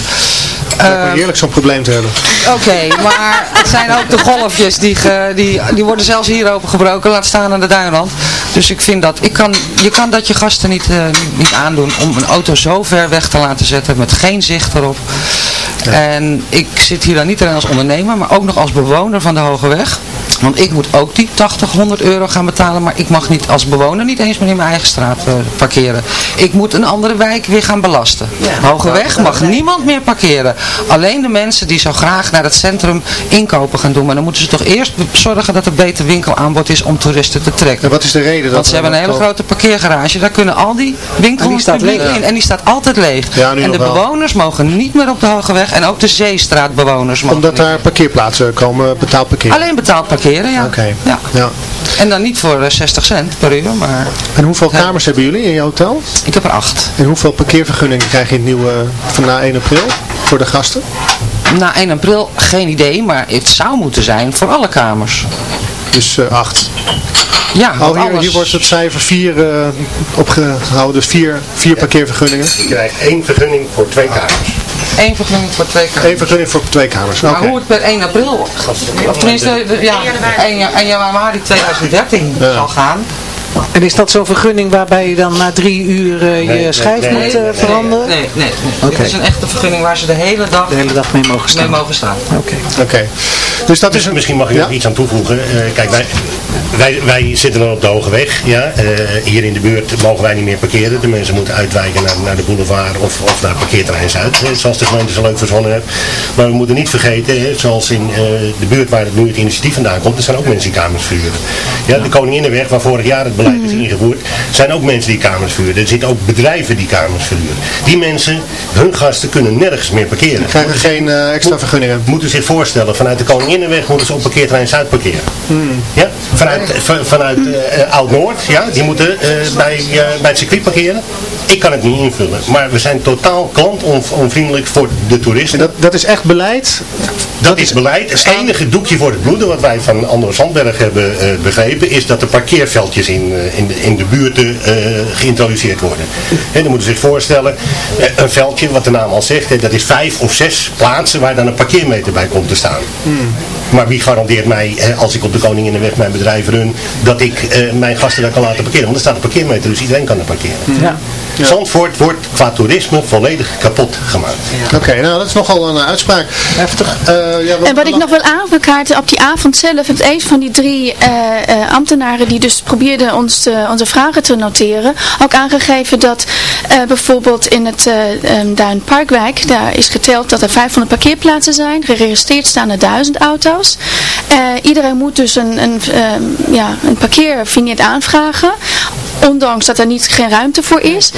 Speaker 9: Eh,
Speaker 3: heerlijk zo'n probleem te hebben.
Speaker 9: Oké, maar het zijn ook de golfjes die, ge- die, die worden zelfs hier opengebroken, laat staan aan de duinrand. Dus ik vind dat, ik kan, je kan dat je gasten niet, eh, niet, niet aandoen om een auto zo ver weg te laten zetten met geen zicht erop. En ik zit hier dan niet alleen als ondernemer, maar ook nog als bewoner van de Hoge Weg. Want ik moet ook die 80, 100 euro gaan betalen, maar ik mag niet als bewoner niet eens meer in mijn eigen straat eh, parkeren. Ik moet een andere wijk weer gaan belasten. Hoge Weg mag niemand meer parkeren. Alleen de mensen die zo graag naar het centrum inkopen gaan doen. Maar dan moeten ze toch eerst zorgen dat er beter winkelaanbod is om toeristen te trekken.
Speaker 3: En wat is de reden? dat
Speaker 9: Want ze hebben een hele grote parkeergarage. Daar kunnen al die winkels publiek
Speaker 4: leeg.
Speaker 9: in. En die staat altijd leeg.
Speaker 3: Ja,
Speaker 9: en de
Speaker 3: wel.
Speaker 9: bewoners mogen niet meer op de Hoge Weg. En ook de Zeestraatbewoners mogen
Speaker 3: Omdat
Speaker 9: niet.
Speaker 3: daar parkeerplaatsen komen, betaald parkeer.
Speaker 9: Alleen betaald parkeren, ja.
Speaker 3: Oké.
Speaker 9: ja.
Speaker 3: Ja.
Speaker 9: En dan niet voor eh, 60 cent per uur, maar
Speaker 3: En hoeveel kamers hebben jullie in je hotel?
Speaker 9: ik heb er acht.
Speaker 3: En hoeveel parkeervergunningen krijg je in het nieuwe van na 1 april voor de gasten?
Speaker 9: Na 1 april geen idee, maar het zou moeten zijn voor alle kamers.
Speaker 3: Dus eh, acht.
Speaker 9: Ja,
Speaker 3: Oh, hier,
Speaker 9: alles-
Speaker 3: hier wordt het cijfer 4 opgehouden, dus vier, vier parkeervergunningen.
Speaker 10: Je krijgt één vergunning voor twee kamers.
Speaker 9: Één vergunning voor twee kamers.
Speaker 3: Eén vergunning voor twee kamers. Oké.
Speaker 9: Maar hoe het per 1 april, of tenminste, de- ja, 1 ja- 1 januari 2013 zal gaan.
Speaker 4: En is dat zo'n vergunning waarbij je dan na drie uur eh, je
Speaker 10: nee,
Speaker 4: schijf
Speaker 10: nee,
Speaker 4: moet eh,
Speaker 10: nee,
Speaker 4: veranderen?
Speaker 9: Nee, nee, nee.
Speaker 4: Oké.
Speaker 9: Dit is een echte vergunning waar ze de hele dag
Speaker 4: De hele dag mee mogen staan.
Speaker 9: mee mogen staan.
Speaker 4: Oké.
Speaker 3: Oké. Dus dat is
Speaker 10: Dus
Speaker 3: een...
Speaker 10: misschien mag ik
Speaker 3: Ja?
Speaker 10: nog iets aan toevoegen. Eh, kijk, wij, wij, wij zitten dan op de Hoge Weg. Ja? Eh, hier in de buurt mogen wij niet meer parkeren. De mensen moeten uitwijken naar, naar de boulevard of, of naar parkeerterrein Zuid. Zoals de gemeente zo leuk verzonnen heeft. Maar we moeten niet vergeten, hè, zoals in eh, de buurt waar het nu het initiatief vandaan komt, er zijn ook mensen die kamers vuren. Ja, de Koninginnenweg, waar vorig jaar het beleid is ingevoerd, zijn ook mensen die kamers vuren. Er zitten ook bedrijven die kamers vuren. Die mensen, hun gasten kunnen nergens meer parkeren.
Speaker 3: Krijgen geen eh, extra vergunningen.
Speaker 10: Moeten zich voorstellen, vanuit de Koninginnenweg moeten ze op parkeerterrein Zuid parkeren.
Speaker 3: Hmm.
Speaker 10: Ja? Vanuit vanuit, van- vanuit eh, Oud-Noord, ja, die moeten eh, bij, eh, bij het circuit parkeren. Ik kan het niet invullen, maar we zijn totaal klantonvriendelijk voor de toeristen.
Speaker 3: Dat, dat is echt beleid.
Speaker 10: Dat is beleid. Het enige doekje voor het bloeden wat wij van Andor Zandberg hebben eh, begrepen is dat er parkeerveldjes in, eh, in, de, in de buurten eh, geïntroduceerd worden. He, dan moeten ze zich voorstellen, een veldje, wat de naam al zegt, dat is vijf of zes plaatsen waar dan een parkeermeter bij komt te staan. Maar wie garandeert mij, als ik op de Koninginnenweg mijn bedrijf run, dat ik eh, mijn gasten daar kan laten parkeren? Want er staat een parkeermeter, dus iedereen kan er parkeren.
Speaker 3: Ja.
Speaker 10: Zandvoort wordt qua toerisme volledig kapot gemaakt.
Speaker 3: Oké, nou dat is nogal een eh, uitspraak. Heftig. Eh, ja,
Speaker 8: En wat ik nog wil aankaarten op die avond zelf, heeft een van die drie eh, eh, ambtenaren die dus probeerden ons onze vragen te noteren, ook aangegeven dat eh, bijvoorbeeld in het eh um, Duin Parkwijk, daar is geteld dat er 500 parkeerplaatsen zijn, geregistreerd staan er 1000 auto's. Eh, iedereen moet dus een, een, ehm, ja, een parkeervignet aanvragen. Ondanks dat er niet, geen ruimte voor is.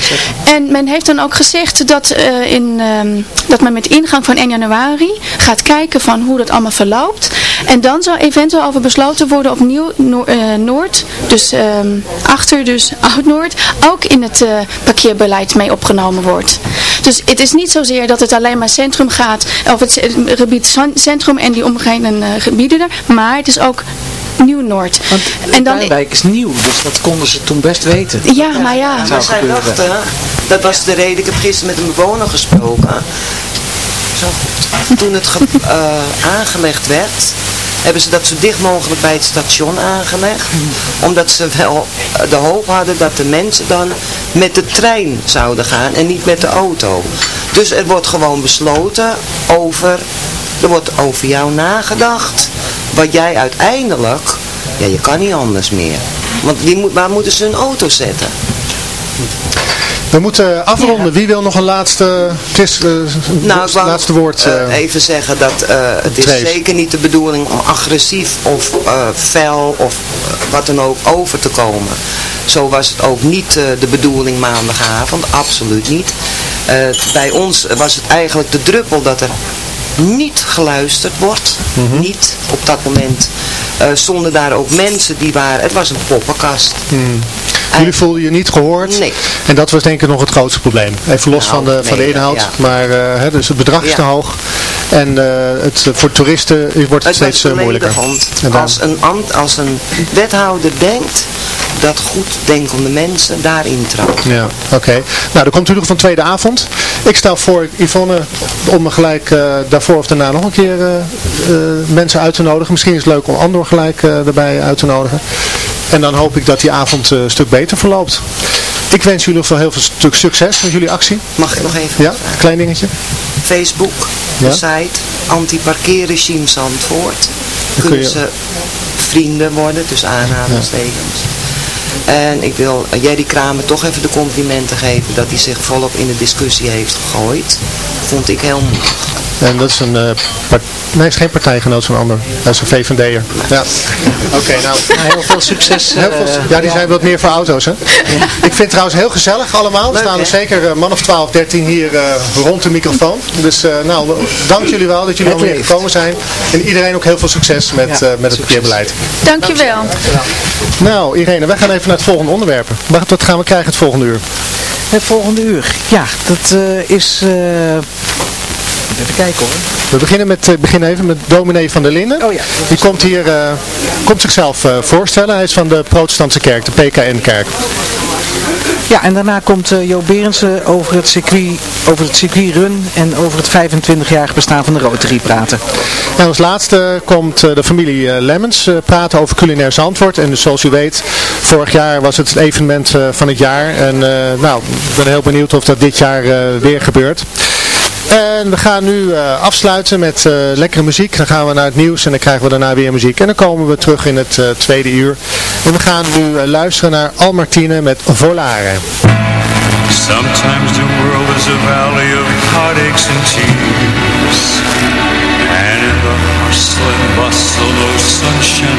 Speaker 8: En men heeft dan ook gezegd dat, eh, in, ehm, dat men met ingang van 1 januari gaat kijken van hoe dat allemaal verloopt. En dan zal eventueel over besloten worden opnieuw Noor- eh, Noord, dus ehm, achter dus Oud-Noord, ook in het eh, parkeerbeleid mee opgenomen wordt. Dus het is niet zozeer dat het alleen maar centrum gaat, of het gebied cen- centrum en die omgevende eh, gebieden er, maar het is ook Nieuw-Noord.
Speaker 4: En dan Tuinwijk is nieuw, dus dat konden ze toen best weten.
Speaker 8: Ja, maar ja.
Speaker 4: Dat
Speaker 11: Maar
Speaker 4: zou
Speaker 11: zij dachten, dat was de reden, ik heb gisteren met een bewoner gesproken. Zo goed. Toen het ge- eh, aangelegd werd, hebben ze dat zo dicht mogelijk bij het station aangelegd. Omdat ze wel eh, de hoop hadden dat de mensen dan met de trein zouden gaan en niet met de auto. Dus er wordt gewoon besloten over, er wordt over jou nagedacht. Wat jij uiteindelijk, ja je kan niet anders meer. Want wie moet, waar moeten ze een auto zetten?
Speaker 3: We moeten afronden. Wie wil nog een laatste, het is, eh,
Speaker 11: Nou,
Speaker 3: laatste woord?
Speaker 11: eh,
Speaker 3: eh,
Speaker 11: even zeggen dat het is zeker niet de bedoeling om agressief of fel of wat dan ook over te komen. Zo was het ook niet de bedoeling maandagavond, absoluut niet. Bij ons was het eigenlijk de druppel dat er niet geluisterd wordt.
Speaker 3: Mhm.
Speaker 11: Niet op dat moment. eh stonden daar ook mensen die waren, het was een poppenkast.
Speaker 3: hmm. Jullie voelden je niet gehoord.
Speaker 11: Nee.
Speaker 3: En dat was denk ik nog het grootste probleem. Even los
Speaker 11: Nou,
Speaker 3: van de, van de inhoud.
Speaker 11: ja.
Speaker 3: Maar hè, dus het bedrag is
Speaker 11: Ja.
Speaker 3: te hoog. En eh, het, voor toeristen wordt het,
Speaker 11: Het
Speaker 3: steeds moeilijker. En
Speaker 11: Als een, ambt, als een wethouder denkt dat goed denkende mensen daarin trappen.
Speaker 3: Ja, oké. Nou, er komt u nog van tweede avond. Ik stel voor, Yvonne, om me gelijk eh, daarvoor of daarna nog een keer eh, eh, mensen uit te nodigen. Misschien is het leuk om Andor gelijk erbij uit te nodigen. En dan hoop ik dat die avond een stuk beter verloopt. Ik wens jullie nog veel heel veel stuk succes met jullie actie.
Speaker 11: Mag ik nog even
Speaker 3: Ja, klein dingetje.
Speaker 11: Facebook,
Speaker 3: Ja.
Speaker 11: de site, anti-parkeerregime Zandvoort.
Speaker 3: Dan kun
Speaker 11: Kunnen
Speaker 3: je-
Speaker 11: ze vrienden worden, dus aanhalingstekens. En ik wil Jerry Kramer toch even de complimenten geven dat hij zich volop in de discussie heeft gegooid. Vond ik heel moedig.
Speaker 3: En dat is een, eh part- nee, is geen partijgenoot van Ander. Dat is een VVD'er. Ja. Oké, nou.
Speaker 4: heel veel succes.
Speaker 3: Heel veel,
Speaker 4: eh,
Speaker 3: ja, die zijn wat meer voor auto's, hè? Ik vind het trouwens heel gezellig allemaal. Er staan er zeker een man of 12, 13 hier eh, rond de microfoon. Dus eh, nou, dank jullie wel dat jullie
Speaker 4: Het
Speaker 3: alweer
Speaker 4: leeft.
Speaker 3: gekomen zijn. En iedereen ook heel veel succes met,
Speaker 4: Ja,
Speaker 3: eh, met het parkeerbeleid.
Speaker 8: Dankjewel.
Speaker 3: Nou, Irene, wij gaan even naar het volgende onderwerp. Wat, wat gaan we krijgen het volgende uur?
Speaker 4: Het volgende uur. Ja, dat eh, is... eh, even kijken hoor.
Speaker 3: We beginnen, met, eh, beginnen even met dominee van der Linden.
Speaker 4: Oh ja.
Speaker 3: Die komt hier, eh, komt zichzelf eh, voorstellen. Hij is van de protestantse kerk, de PKN-kerk.
Speaker 4: Ja, en daarna komt eh Jo Berendsen over het circuit, over het circuitrun en over het 25-jarig bestaan van de Rotary praten.
Speaker 3: En als laatste komt de familie Lemmens praten over culinair Zandvoort. En dus zoals u weet, vorig jaar was het het evenement van het jaar. En nou, ik ben heel benieuwd of dat dit jaar weer gebeurt. En we gaan nu eh, afsluiten met eh, lekkere muziek. Dan gaan we naar het nieuws en dan krijgen we daarna weer muziek. En dan komen we terug in het eh, tweede uur. En we gaan nu luisteren naar Almartine met Volare.
Speaker 12: Sometimes the world is a valley of heartaches and tears And in the hustle and bustle sunshine